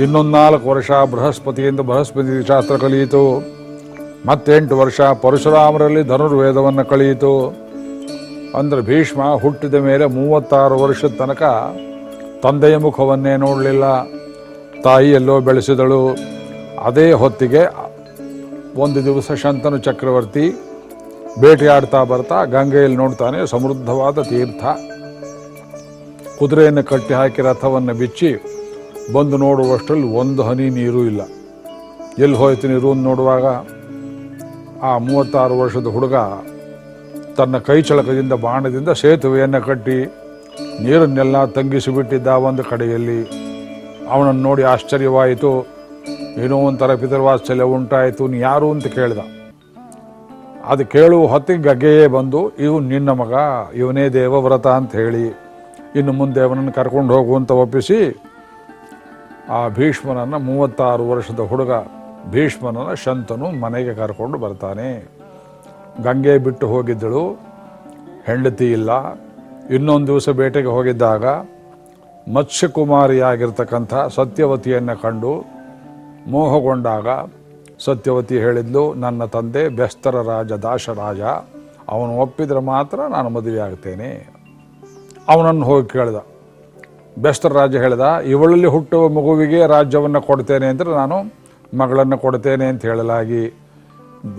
ಇನ್ನೊಂದು ನಾಲ್ಕು ವರ್ಷ ಬೃಹಸ್ಪತಿಯಿಂದ ಬೃಹಸ್ಪತಿ ಶಾಸ್ತ್ರ ಕಲಿಯಿತು. ಮತ್ತೆಂಟು ವರ್ಷ ಪರಶುರಾಮರಲ್ಲಿ ಧನುರ್ವೇದವನ್ನು ಕಲಿಯಿತು. ಅಂದ್ರೆ ಭೀಷ್ಮ ಹುಟ್ಟಿದ ಮೇಲೆ ಮೂವತ್ತಾರು ವರ್ಷದ ತನಕ ತಂದೆಯ ಮುಖವನ್ನೇ ನೋಡಲಿಲ್ಲ. ತಾಯಿ ಎಲ್ಲೋ ಬೆಳೆಸಿದಳು. ಅದೇ ಹೊತ್ತಿಗೆ ಒಂದು ದಿವಸ ಶಂತನು ಚಕ್ರವರ್ತಿ ಬೇಟೆಯಾಡ್ತಾ ಬರ್ತಾ ಗಂಗೆಯಲ್ಲಿ ನೋಡ್ತಾನೆ ಸಮೃದ್ಧವಾದ ತೀರ್ಥ. ಕುದುರೆಯನ್ನು ಕಟ್ಟಿ ಹಾಕಿ ರಥವನ್ನು ಬಿಚ್ಚಿ ಬಂದು ನೋಡುವಷ್ಟರಲ್ಲಿ ಒಂದು ಹನಿ ನೀರು ಇಲ್ಲ. ಎಲ್ಲಿ ಹೋಯ್ತು ನೀರು ಅಂತ ನೋಡುವಾಗ ಆ ಮೂವತ್ತಾರು ವರ್ಷದ ಹುಡುಗ ತನ್ನ ಕೈ ಚಳಕದಿಂದ ಬಾಣದಿಂದ ಸೇತುವೆಯನ್ನು ಕಟ್ಟಿ ನೀರನ್ನೆಲ್ಲ ತಂಗಿಸಿಬಿಟ್ಟಿದ್ದ ಒಂದು ಕಡೆಯಲ್ಲಿ. ಅವನನ್ನು ನೋಡಿ ಆಶ್ಚರ್ಯವಾಯಿತು. ಏನೋ ಒಂಥರ ಪಿತೃವಾತ್ಸಲ್ಯ ಉಂಟಾಯಿತು ಯಾರು ಅಂತ ಕೇಳಿದ. ಅದು ಕೇಳುವ ಹೊತ್ತಿಗೆ ಗಗ್ಗೆಯೇ ಬಂದು, ಇವು ನಿನ್ನ ಮಗ, ಇವನೇ ದೇವವ್ರತ ಅಂತ ಹೇಳಿ, ಇನ್ನು ಮುಂದೆ ಅವನನ್ನು ಕರ್ಕೊಂಡು ಹೋಗುವಂತ ಒಪ್ಪಿಸಿ ಆ ಭೀಷ್ಮನನ್ನು ಮೂವತ್ತಾರು ವರ್ಷದ ಹುಡುಗ ಭೀಷ್ಮನನ್ನು ಶಂತನು ಮನೆಗೆ ಕರ್ಕೊಂಡು ಬರ್ತಾನೆ. ಗಂಗೆ ಬಿಟ್ಟು ಹೋಗಿದ್ದಳು. ಹೆಂಡತಿ ಇಲ್ಲ. ಇನ್ನೊಂದು ದಿವಸ ಬೇಟೆಗೆ ಹೋಗಿದ್ದಾಗ ಮತ್ಸ್ಯಕುಮಾರಿಯಾಗಿರ್ತಕ್ಕಂಥ ಸತ್ಯವತಿಯನ್ನು ಕಂಡು ಮೋಹಗೊಂಡಾಗ ಸತ್ಯವತಿ ಹೇಳಿದ್ಲು, ನನ್ನ ತಂದೆ ಬೆಸ್ತರ ರಾಜ, ದಾಶರಾಜ. ಅವನು ಒಪ್ಪಿದ್ರೆ ಮಾತ್ರ ನಾನು ಮದುವೆ ಆಗ್ತೇನೆ ಅವನನ್ನು ಹೋಗಿ ಕೇಳ್ದ. ಬೆಸ್ತರ ರಾಜ ಹೇಳ್ದ, ಇವಳಲ್ಲಿ ಹುಟ್ಟುವ ಮಗುವಿಗೆ ರಾಜ್ಯವನ್ನು ಕೊಡ್ತೇನೆ ಅಂದರೆ ನಾನು ಮಗಳನ್ನು ಕೊಡ್ತೇನೆ ಅಂತ ಹೇಳಲಾಗಿ,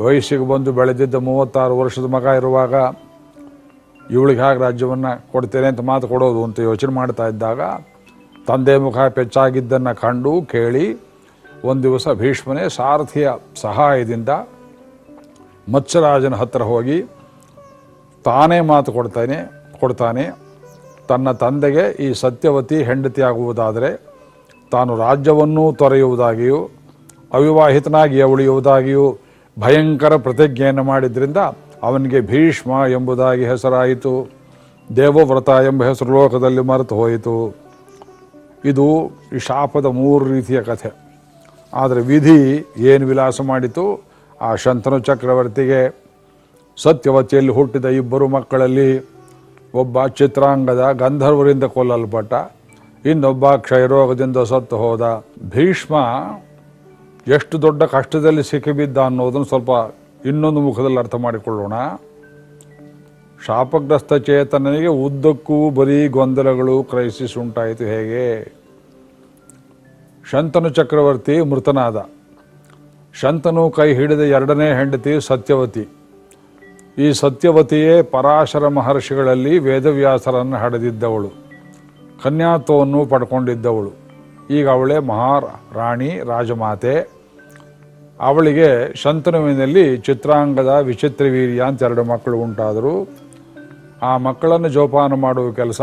ವಯಸ್ಸಿಗೆ ಬಂದು ಬೆಳೆದಿದ್ದ ಮೂವತ್ತಾರು ವರ್ಷದ ಮಗ ಇರುವಾಗ ಇವಳಿಗೆ ಹಾಗೆ ರಾಜ್ಯವನ್ನು ಕೊಡ್ತೇನೆ ಅಂತ ಮಾತು ಕೊಡೋದು ಅಂತ ಯೋಚನೆ ಮಾಡ್ತಾ ಇದ್ದಾಗ, ತಂದೆ ಮುಖ ಪೆಚ್ಚಾಗಿದ್ದನ್ನು ಕಂಡು ಕೇಳಿ, ಒಂದು ದಿವಸ ಭೀಷ್ಮನೇ ಸಾರಥಿಯ ಸಹಾಯದಿಂದ ಮತ್ಸ್ಯರಾಜನ ಹತ್ತಿರ ಹೋಗಿ ತಾನೇ ಮಾತು ಕೊಡ್ತಾನೆ ಕೊಡ್ತಾನೆ ತನ್ನ ತಂದೆಗೆ ಈ ಸತ್ಯವತಿ ಹೆಂಡತಿಯಾಗುವುದಾದರೆ ತಾನು ರಾಜ್ಯವನ್ನೂ ತೊರೆಯುವುದಾಗಿಯೂ, ಅವಿವಾಹಿತನಾಗಿ ಉಳಿಯುವುದಾಗಿಯೂ ಭಯಂಕರ ಪ್ರತಿಜ್ಞೆಯನ್ನು ಮಾಡಿದ್ರಿಂದ ಅವನಿಗೆ ಭೀಷ್ಮ ಎಂಬುದಾಗಿ ಹೆಸರಾಯಿತು. ದೇವವ್ರತ ಎಂಬ ಹೆಸರು ಲೋಕದಲ್ಲಿ ಮರೆತು ಹೋಯಿತು. ಇದು ಈ ಶಾಪದ ಮೂರು ರೀತಿಯ ಕಥೆ. ಆದರೆ ವಿಧಿ ಏನು ವಿಲಾಸ ಮಾಡಿತು? ಆ ಶಂತನು ಚಕ್ರವರ್ತಿಗೆ, ಸತ್ಯವತಿಯಲ್ಲಿ ಹುಟ್ಟಿದ ಇಬ್ಬರು ಮಕ್ಕಳಲ್ಲಿ ಒಬ್ಬ ಚಿತ್ರಾಂಗದ ಗಂಧರ್ವರಿಂದ ಕೊಲ್ಲಲ್ಪಟ್ಟ, ಇನ್ನೊಬ್ಬ ಕ್ಷಯರೋಗದಿಂದ ಸತ್ತು ಹೋದ ಭೀಷ್ಮ ಎಷ್ಟು ದೊಡ್ಡ ಕಷ್ಟದಲ್ಲಿ ಸಿಕ್ಕಿಬಿದ್ದ ಅನ್ನೋದನ್ನು ಸ್ವಲ್ಪ ಇನ್ನೊಂದು ಮುಖದಲ್ಲಿ ಅರ್ಥ ಮಾಡಿಕೊಳ್ಳೋಣ. ಶಾಪಗ್ರಸ್ತ ಚೇತನನಿಗೆ ಉದ್ದಕ್ಕೂ ಬರೀ ಗೊಂದಲಗಳು ಕ್ರೈಸಿಸ್ ಉಂಟಾಯಿತು ಹೇಗೆ? ಶಂತನು ಚಕ್ರವರ್ತಿ ಮೃತನಾದ. ಶಂತನು ಕೈ ಹಿಡಿದ ಎರಡನೇ ಹೆಂಡತಿ ಸತ್ಯವತಿ. ಈ ಸತ್ಯವತಿಯೇ ಪರಾಶರ ಮಹರ್ಷಿಗಳಲ್ಲಿ ವೇದವ್ಯಾಸರನ್ನು ಹಡೆದಿದ್ದವಳು. ಕನ್ಯಾತ್ವವನ್ನು ಪಡ್ಕೊಂಡಿದ್ದವಳು. ಈಗ ಅವಳೇ ಮಹಾ ರಾಣಿ ರಾಜಮಾತೆ. ಅವಳಿಗೆ ಶಂತನುವಿನಲ್ಲಿ ಚಿತ್ರಾಂಗದ ವಿಚಿತ್ರ ವೀರ್ಯ ಅಂತ ಎರಡು ಮಕ್ಕಳು ಉಂಟಾದರು. ಆ ಮಕ್ಕಳನ್ನು ಜೋಪಾನ ಮಾಡುವ ಕೆಲಸ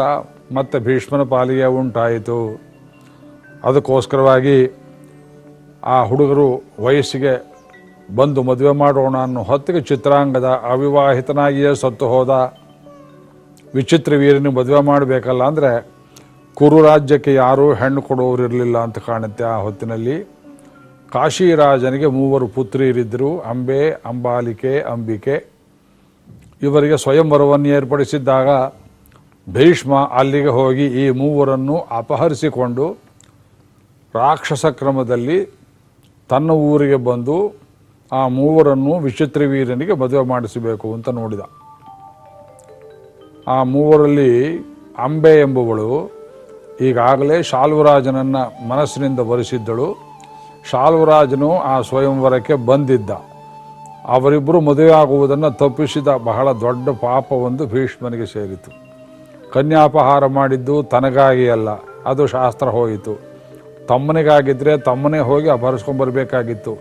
ಮತ್ತೆ ಭೀಷ್ಮನ ಪಾಲಿಗೆ ಉಂಟಾಯಿತು. ಅದಕ್ಕೋಸ್ಕರವಾಗಿ ಆ ಹುಡುಗರು ವಯಸ್ಸಿಗೆ ಬಂದು ಮದುವೆ ಮಾಡೋಣ ಅನ್ನೋ ಹೊತ್ತಿಗೆ ಚಿತ್ರಾಂಗದ ಅವಿವಾಹಿತನಾಗಿಯೇ ಸತ್ತು ಹೋದ. ವಿಚಿತ್ರ ವೀರನ ಮದುವೆ ಮಾಡಬೇಕಲ್ಲ ಅಂದರೆ ಕುರು ರಾಜ್ಯಕ್ಕೆ ಯಾರೂ ಹೆಣ್ಣು ಕೊಡೋರಿರಲಿಲ್ಲ ಅಂತ ಕಾಣುತ್ತೆ ಆ ಹೊತ್ತಿನಲ್ಲಿ. ಕಾಶಿರಾಜನಿಗೆ ಮೂವರು ಪುತ್ರಿಯರಿದ್ದರು, ಅಂಬೆ, ಅಂಬಾಲಿಕೆ, ಅಂಬಿಕೆ. ಇವರಿಗೆ ಸ್ವಯಂವರವನ್ನು ಏರ್ಪಡಿಸಿದ್ದಾಗ ಭೀಷ್ಮ ಅಲ್ಲಿಗೆ ಹೋಗಿ ಈ ಮೂವರನ್ನು ಅಪಹರಿಸಿಕೊಂಡು ರಾಕ್ಷಸ ಕ್ರಮದಲ್ಲಿ ತನ್ನ ಊರಿಗೆ ಬಂದು ಆ ಮೂವರನ್ನು ವಿಚಿತ್ರ ವೀರನಿಗೆ ಮದುವೆ ಮಾಡಿಸಬೇಕು ಅಂತ ನೋಡಿದ. ಆ ಮೂವರಲ್ಲಿ ಅಂಬೆ ಎಂಬುವಳು ಈಗಾಗಲೇ ಶಾಲ್ವರಾಜನನ್ನು ಮನಸ್ಸಿನಿಂದ ಬರೆಸಿದ್ದಳು ಶಾಲ್ವರಾಜನು ಆ ಸ್ವಯಂವರಕ್ಕೆ ಬಂದಿದ್ದ. ಅವರಿಬ್ಬರು ಮದುವೆ ಆಗುವುದನ್ನು ತಪ್ಪಿಸಿದ ಬಹಳ ದೊಡ್ಡ ಪಾಪವೊಂದು ಭೀಷ್ಮನಿಗೆ ಸೇರಿತು. ಕನ್ಯಾಪಹಾರ ಮಾಡಿದ್ದು ತನಗಾಗಿ ಅಲ್ಲ, ಅದು ಶಾಸ್ತ್ರ ಹೋಯಿತು. ತಮ್ಮನಿಗಾಗಿದ್ದರೆ ತಮ್ಮನೇ ಹೋಗಿ ಅಪಹರಿಸ್ಕೊಂಡ್ಬರ್ಬೇಕಾಗಿತ್ತು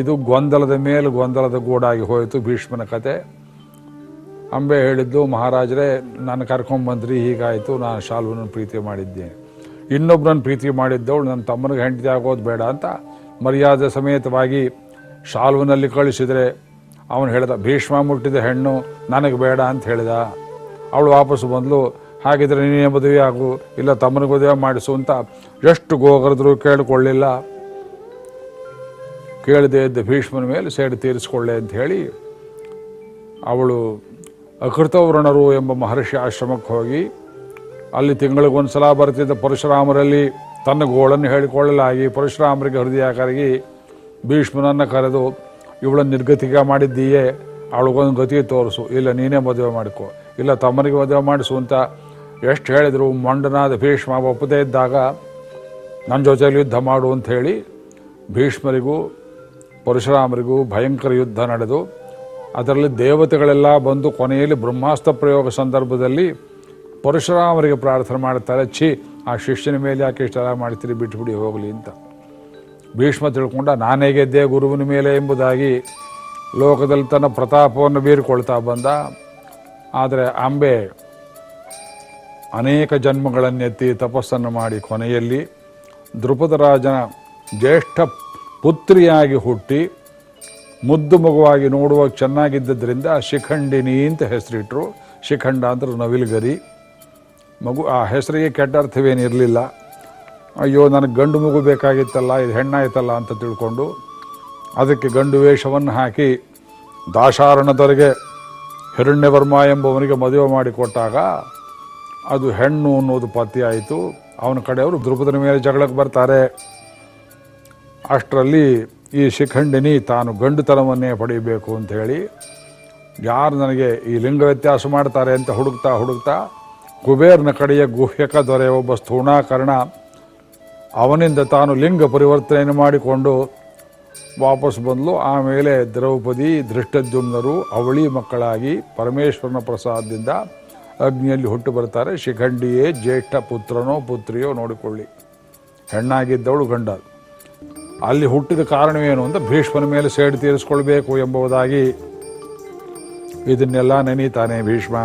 ಇದು ಗೊಂದಲದ ಮೇಲೆ ಗೊಂದಲದ ಗೂಡಾಗಿ ಹೋಯಿತು ಭೀಷ್ಮನ ಕತೆ. ಅಂಬೆ ಹೇಳಿದ್ದು, ಮಹಾರಾಜರೇ, ನಾನು ಕರ್ಕೊಂಬಂದ್ರಿ ಹೀಗಾಯಿತು, ನಾನು ಶಾಲ್ವನ ಪ್ರೀತಿ ಮಾಡಿದ್ದೇನೆ ಇನ್ನೊಬ್ಬರನ್ನು ಪ್ರೀತಿ ಮಾಡಿದ್ದವಳು ನನ್ನ ತಮ್ಮನಿಗೆ ಹೆಂಡತಿ ಆಗೋದು ಬೇಡ ಅಂತ ಮರ್ಯಾದೆ ಸಮೇತವಾಗಿ ಶಾಲ್ವನಲ್ಲಿ ಕಳಿಸಿದರೆ, ಅವನು ಹೇಳಿದ, ಭೀಷ್ಮ ಮುಟ್ಟಿದ ಹೆಣ್ಣು ನನಗೆ ಬೇಡ ಅಂತ ಹೇಳಿದ. ಅವಳು ವಾಪಸ್ಸು ಬಂದಳು ಹಾಗಿದ್ರೆ ನೀನೇ ಮದುವೆ ಆಗು ಇಲ್ಲ ತಮ್ಮನಿಗೆ ಮದುವೆ ಮಾಡಿಸು ಅಂತ ಎಷ್ಟು ಗೋಗರದ್ರು ಕೇಳಿಕೊಳ್ಳಿಲ್ಲ. ಕೇಳದೆ ಇದ್ದ ಭೀಷ್ಮನ ಮೇಲೆ ಸೇಡು ತೀರಿಸಿಕೊಳ್ಳೆ ಅಂತ ಹೇಳಿ ಅವಳು ಅಕೃತವರ್ಣರು ಎಂಬ ಮಹರ್ಷಿ ಆಶ್ರಮಕ್ಕೆ ಹೋಗಿ ಅಲ್ಲಿ ತಿಂಗಳಿಗೊಂದ್ಸಲ ಬರ್ತಿದ್ದ ಪರಶುರಾಮರಲ್ಲಿ ತನ್ನ ಗೋಳನ್ನು ಹೇಳಿಕೊಳ್ಳಲಾಗಿ ಪರಶುರಾಮರಿಗೆ ಹೃದಯ ಕರಗಿ ಭೀಷ್ಮನನ್ನು ಕರೆದು, ಇವಳನ್ನು ನಿರ್ಗತಿಕ ಮಾಡಿದ್ದೀಯೇ, ಅವಳಿಗೊಂದು ಗತಿ ತೋರಿಸು. ಇಲ್ಲ, ನೀನೇ ಮದುವೆ ಮಾಡಿಕೊ. ಇಲ್ಲ, ತಮ್ಮನಿಗೆ ಮದುವೆ ಮಾಡಿಸು ಅಂತ ಎಷ್ಟು ಹೇಳಿದರು ಮಂಡನಾದ ಭೀಷ್ಮ ಒಪ್ಪದೇ ಇದ್ದಾಗ, ನನ್ನ ಜೊತೆಯಲ್ಲಿ ಯುದ್ಧ ಮಾಡು ಅಂತ ಭೀಷ್ಮರಿಗೂ ಪರಶುರಾಮರಿಗೂ ಭಯಂಕರ ಯುದ್ಧ ನಡೆದು, ಅದರಲ್ಲಿ ದೇವತೆಗಳೆಲ್ಲ ಬಂದು ಕೊನೆಯಲ್ಲಿ ಬ್ರಹ್ಮಾಸ್ತ್ರ ಪ್ರಯೋಗ ಸಂದರ್ಭದಲ್ಲಿ ಪರಶುರಾಮರಿಗೆ ಪ್ರಾರ್ಥನೆ ಮಾಡ್ತಾರೆ, ಛೀ, ಆ ಶಿಷ್ಯನ ಮೇಲೆ ಯಾಕೆ ಇಷ್ಟೆಲ್ಲ ಮಾಡ್ತೀರಿ, ಬಿಟ್ಬಿಡಿ, ಹೋಗಲಿ ಅಂತ. ಭೀಷ್ಮ ತಿಳ್ಕೊಂಡ, ನಾನೇ ಗೆದ್ದೆ ಗುರುವಿನ ಮೇಲೆ ಎಂಬುದಾಗಿ ಲೋಕದಲ್ಲಿ ತನ್ನ ಪ್ರತಾಪವನ್ನು ಬೀರಿಕೊಳ್ತಾ ಬಂದ. ಆದರೆ ಅಂಬೆ ಅನೇಕ ಜನ್ಮಗಳನ್ನೆತ್ತಿ ತಪಸ್ಸನ್ನು ಮಾಡಿ ಕೊನೆಯಲ್ಲಿ ದ್ರುಪದರಾಜನ ಜ್ಯೇಷ್ಠ ಪುತ್ರಿಯಾಗಿ ಹುಟ್ಟಿ ಮುದ್ದು ಮಗುವಾಗಿ ನೋಡುವ ಚೆನ್ನಾಗಿದ್ದರಿಂದ ಶಿಖಂಡಿನಿ ಅಂತ ಹೆಸರಿಟ್ರು. ಶಿಖಂಡ ಅಂದ್ರೆ ನವಿಲ್ಗರಿ. ಮಗು, ಆ ಹೆಸರಿಗೆ ಕೆಟ್ಟ ಅರ್ಥವೇನಿರಲಿಲ್ಲ ಅಯ್ಯೋ, ನನಗೆ ಗಂಡು ಮಗು ಬೇಕಾಗಿತ್ತಲ್ಲ, ಇದು ಹೆಣ್ಣಾಯ್ತಲ್ಲ ಅಂತ ತಿಳ್ಕೊಂಡು ಅದಕ್ಕೆ ಗಂಡು ವೇಷವನ್ನು ಹಾಕಿ ದಾಶಾರಣದರಿಗೆ ಹಿರಣ್ಯವರ್ಮ ಎಂಬವನಿಗೆ ಮದುವೆ ಮಾಡಿಕೊಟ್ಟಾಗ ಅದು ಹೆಣ್ಣು ಅನ್ನೋದು ಪತ್ತೆಯಾಯಿತು. ಅವನ ಕಡೆಯವರು ದ್ರುಪದನ ಮೇಲೆ ಜಗಳಕ್ಕೆ ಬರ್ತಾರೆ. ಅಷ್ಟರಲ್ಲಿ ಈ ಶಿಖಂಡಿನಿ ತಾನು ಗಂಡುತನವನ್ನೇ ಪಡೆಯಬೇಕು ಅಂತ ಹೇಳಿ ಯಾರು ನನಗೆ ಈ ಲಿಂಗ ವ್ಯತ್ಯಾಸ ಮಾಡ್ತಾರೆ ಅಂತ ಹುಡುಕ್ತಾ ಹುಡುಕ್ತಾ ಕುಬೇರ್ನ ಕಡೆಯ ಗುಹ್ಯಕ ದೊರೆ ಒಬ್ಬ ಸ್ಥೂಣಾಕರ್ಣ ಅವನಿಂದ ತಾನು ಲಿಂಗ ಪರಿವರ್ತನೆಯನ್ನು ಮಾಡಿಕೊಂಡು ವಾಪಸ್ ಬಂದಲು. ಆಮೇಲೆ ದ್ರೌಪದಿ ದೃಷ್ಟದ್ಯುಮ್ನರು ಅವಳಿ ಮಕ್ಕಳಾಗಿ ಪರಮೇಶ್ವರನ ಪ್ರಸಾದದಿಂದ ಅಗ್ನಿಯಲ್ಲಿ ಹುಟ್ಟು ಬರ್ತಾರೆ ಶಿಖಂಡಿಯೇ ಜ್ಯೇಷ್ಠ ಪುತ್ರನೋ ಪುತ್ರಿಯೋ ನೋಡಿಕೊಳ್ಳಿ. ಹೆಣ್ಣಾಗಿದ್ದವಳು ಗಂಡ. ಅಲ್ಲಿ ಹುಟ್ಟಿದ ಕಾರಣವೇನು ಅಂತ ಭೀಷ್ಮನ ಮೇಲೆ ಸೇಡು ತೀರಿಸ್ಕೊಳ್ಬೇಕು ಎಂಬುದಾಗಿ ಇದನ್ನೆಲ್ಲ ನೆನೀತಾನೆ ಭೀಷ್ಮ.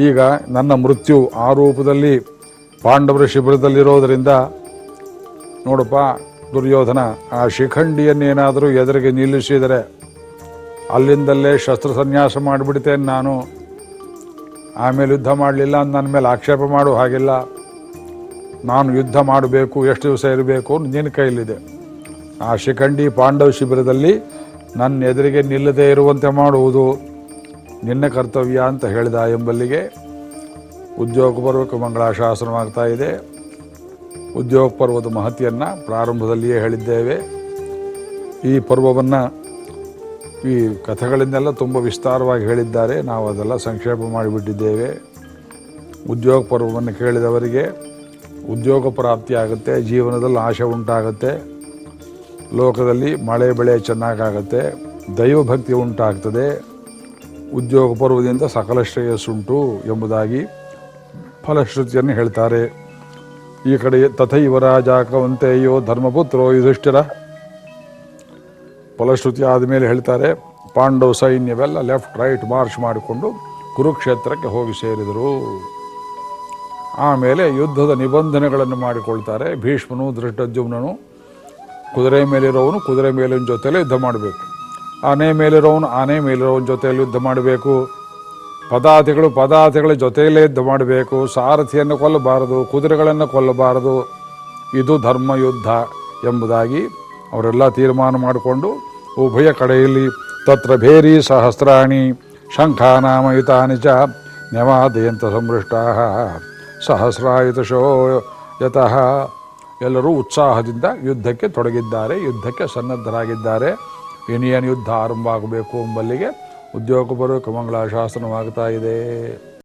ಈಗ ನನ್ನ ಮೃತ್ಯು ಆ ರೂಪದಲ್ಲಿ ಪಾಂಡವರ ಶಿಬಿರದಲ್ಲಿರೋದರಿಂದ ನೋಡಪ್ಪ, ದುರ್ಯೋಧನ, ಆ ಶಿಖಂಡಿಯನ್ನೇನಾದರೂ ಎದುರಿಗೆ ನಿಲ್ಲಿಸಿದರೆ ಅಲ್ಲಿಂದಲೇ ಶಸ್ತ್ರ ಸನ್ಯಾಸ ಮಾಡಿಬಿಡ್ತೇನೆ ನಾನು. ಆಮೇಲೆ ಯುದ್ಧ ಮಾಡಲಿಲ್ಲ ನನ್ನ ಮೇಲೆ ಆಕ್ಷೇಪ ಮಾಡು ಹಾಗಿಲ್ಲ. ನಾನು ಯುದ್ಧ ಮಾಡಬೇಕು, ಎಷ್ಟು ದಿವಸ ಇರಬೇಕು ನಿನ್ನ ಕೈಲಿದೆ ಆ ಶಿಖಂಡಿ ಪಾಂಡವ ಶಿಬಿರದಲ್ಲಿ ನನ್ನ ಎದುರಿಗೆ ನಿಲ್ಲದೆ ಇರುವಂತೆ ಮಾಡುವುದು ನಿನ್ನ ಕರ್ತವ್ಯ ಅಂತ ಹೇಳಿದ ಎಂಬಲ್ಲಿಗೆ ಉದ್ಯೋಗಪೂರ್ವಕ ಮಂಗಳಾಶಾಸನವಾಗ್ತಾ ಇದೆ. ಉದ್ಯೋಗ ಪರ್ವದ ಮಹತಿಯನ್ನು ಪ್ರಾರಂಭದಲ್ಲಿಯೇ ಹೇಳಿದ್ದೇವೆ. ಈ ಪರ್ವವನ್ನು ಈ ಕಥೆಗಳಿಂದೆಲ್ಲ ತುಂಬ ವಿಸ್ತಾರವಾಗಿ ಹೇಳಿದ್ದಾರೆ. ನಾವು ಅದೆಲ್ಲ ಸಂಕ್ಷೇಪ ಮಾಡಿಬಿಟ್ಟಿದ್ದೇವೆ. ಉದ್ಯೋಗ ಪರ್ವವನ್ನು ಕೇಳಿದವರಿಗೆ ಉದ್ಯೋಗ ಪ್ರಾಪ್ತಿ ಆಗುತ್ತೆ, ಜೀವನದಲ್ಲಿ ಆಶೆ ಉಂಟಾಗುತ್ತೆ, ಲೋಕದಲ್ಲಿ ಮಳೆ ಬೆಳೆ ಚೆನ್ನಾಗಾಗುತ್ತೆ, ದೈವಭಕ್ತಿ ಉಂಟಾಗ್ತದೆ, ಉದ್ಯೋಗ ಪರ್ವದಿಂದ ಸಕಲ ಶ್ರೇಯಸ್ಸುಂಟು ಎಂಬುದಾಗಿ ಫಲಶ್ರುತಿಯನ್ನು ಹೇಳ್ತಾರೆ. ಈ ಕಡೆ ತಥೈವ ಕವಂತೆಯೋ ಧರ್ಮಪುತ್ರೋ, ಯುಧಿಷ್ಠಿರ. ಫಲಶ್ರುತಿ ಆದಮೇಲೆ ಹೇಳ್ತಾರೆ, ಪಾಂಡವ ಸೈನ್ಯವೆಲ್ಲ ಲೆಫ್ಟ್ ರೈಟ್ ಮಾರ್ಚ್ ಮಾಡಿಕೊಂಡು ಕುರುಕ್ಷೇತ್ರಕ್ಕೆ ಹೋಗಿ ಸೇರಿದರು. ಆಮೇಲೆ ಯುದ್ಧದ ನಿಬಂಧನೆಗಳನ್ನು ಮಾಡಿಕೊಳ್ತಾರೆ. ಭೀಷ್ಮನು ದೃಷ್ಟಜುಮ್ನನು ಕುದುರೆ ಮೇಲಿರೋವನು ಕುದುರೆ ಮೇಲಿನ ಜೊತೆಯಲ್ಲಿ ಯುದ್ಧ ಮಾಡಬೇಕು. ಆನೆ ಮೇಲಿರೋವನು ಆನೆ ಮೇಲಿರೋವನ ಜೊತೆಯಲ್ಲಿ ಯುದ್ಧ ಮಾಡಬೇಕು. ಪದಾತಿಗಳು ಪದಾತಿಗಳ ಜೊತೆಯಲ್ಲೇ ಯುದ್ಧ ಮಾಡಬೇಕು. ಸಾರಥಿಯನ್ನು ಕೊಲ್ಲಬಾರದು, ಕುದುರೆಗಳನ್ನು ಕೊಲ್ಲಬಾರದು. ಇದು ಧರ್ಮ ಯುದ್ಧ ಎಂಬುದಾಗಿ ಅವರೆಲ್ಲ ತೀರ್ಮಾನ ಮಾಡಿಕೊಂಡು ಉಭಯ ಕಡೆಯಲ್ಲಿ ತತ್ರ ಭೇರಿ ಸಹಸ್ರಾಣಿ ಶಂಖಾನಾಮಯುತಾನಿ ಚ ನೆವಾದಯಂತ ಸಂವೃಷ್ಟಾ ಸಹಸ್ರಾಯುತಶೋ ಯತಃ. ಎಲ್ಲರೂ ಉತ್ಸಾಹದಿಂದ ಯುದ್ಧಕ್ಕೆ ತೊಡಗಿದ್ದಾರೆ, ಯುದ್ಧಕ್ಕೆ ಸನ್ನದ್ಧರಾಗಿದ್ದಾರೆ. ಇನ್ನೇನು ಯುದ್ಧ ಆರಂಭ ಆಗಬೇಕು ಎಂಬಲ್ಲಿಗೆ ಉದ್ಯೋಗಪೂರ್ವಕ ಮಂಗಳಾಶಾಸನವಾಗ್ತಾ ಇದೆ.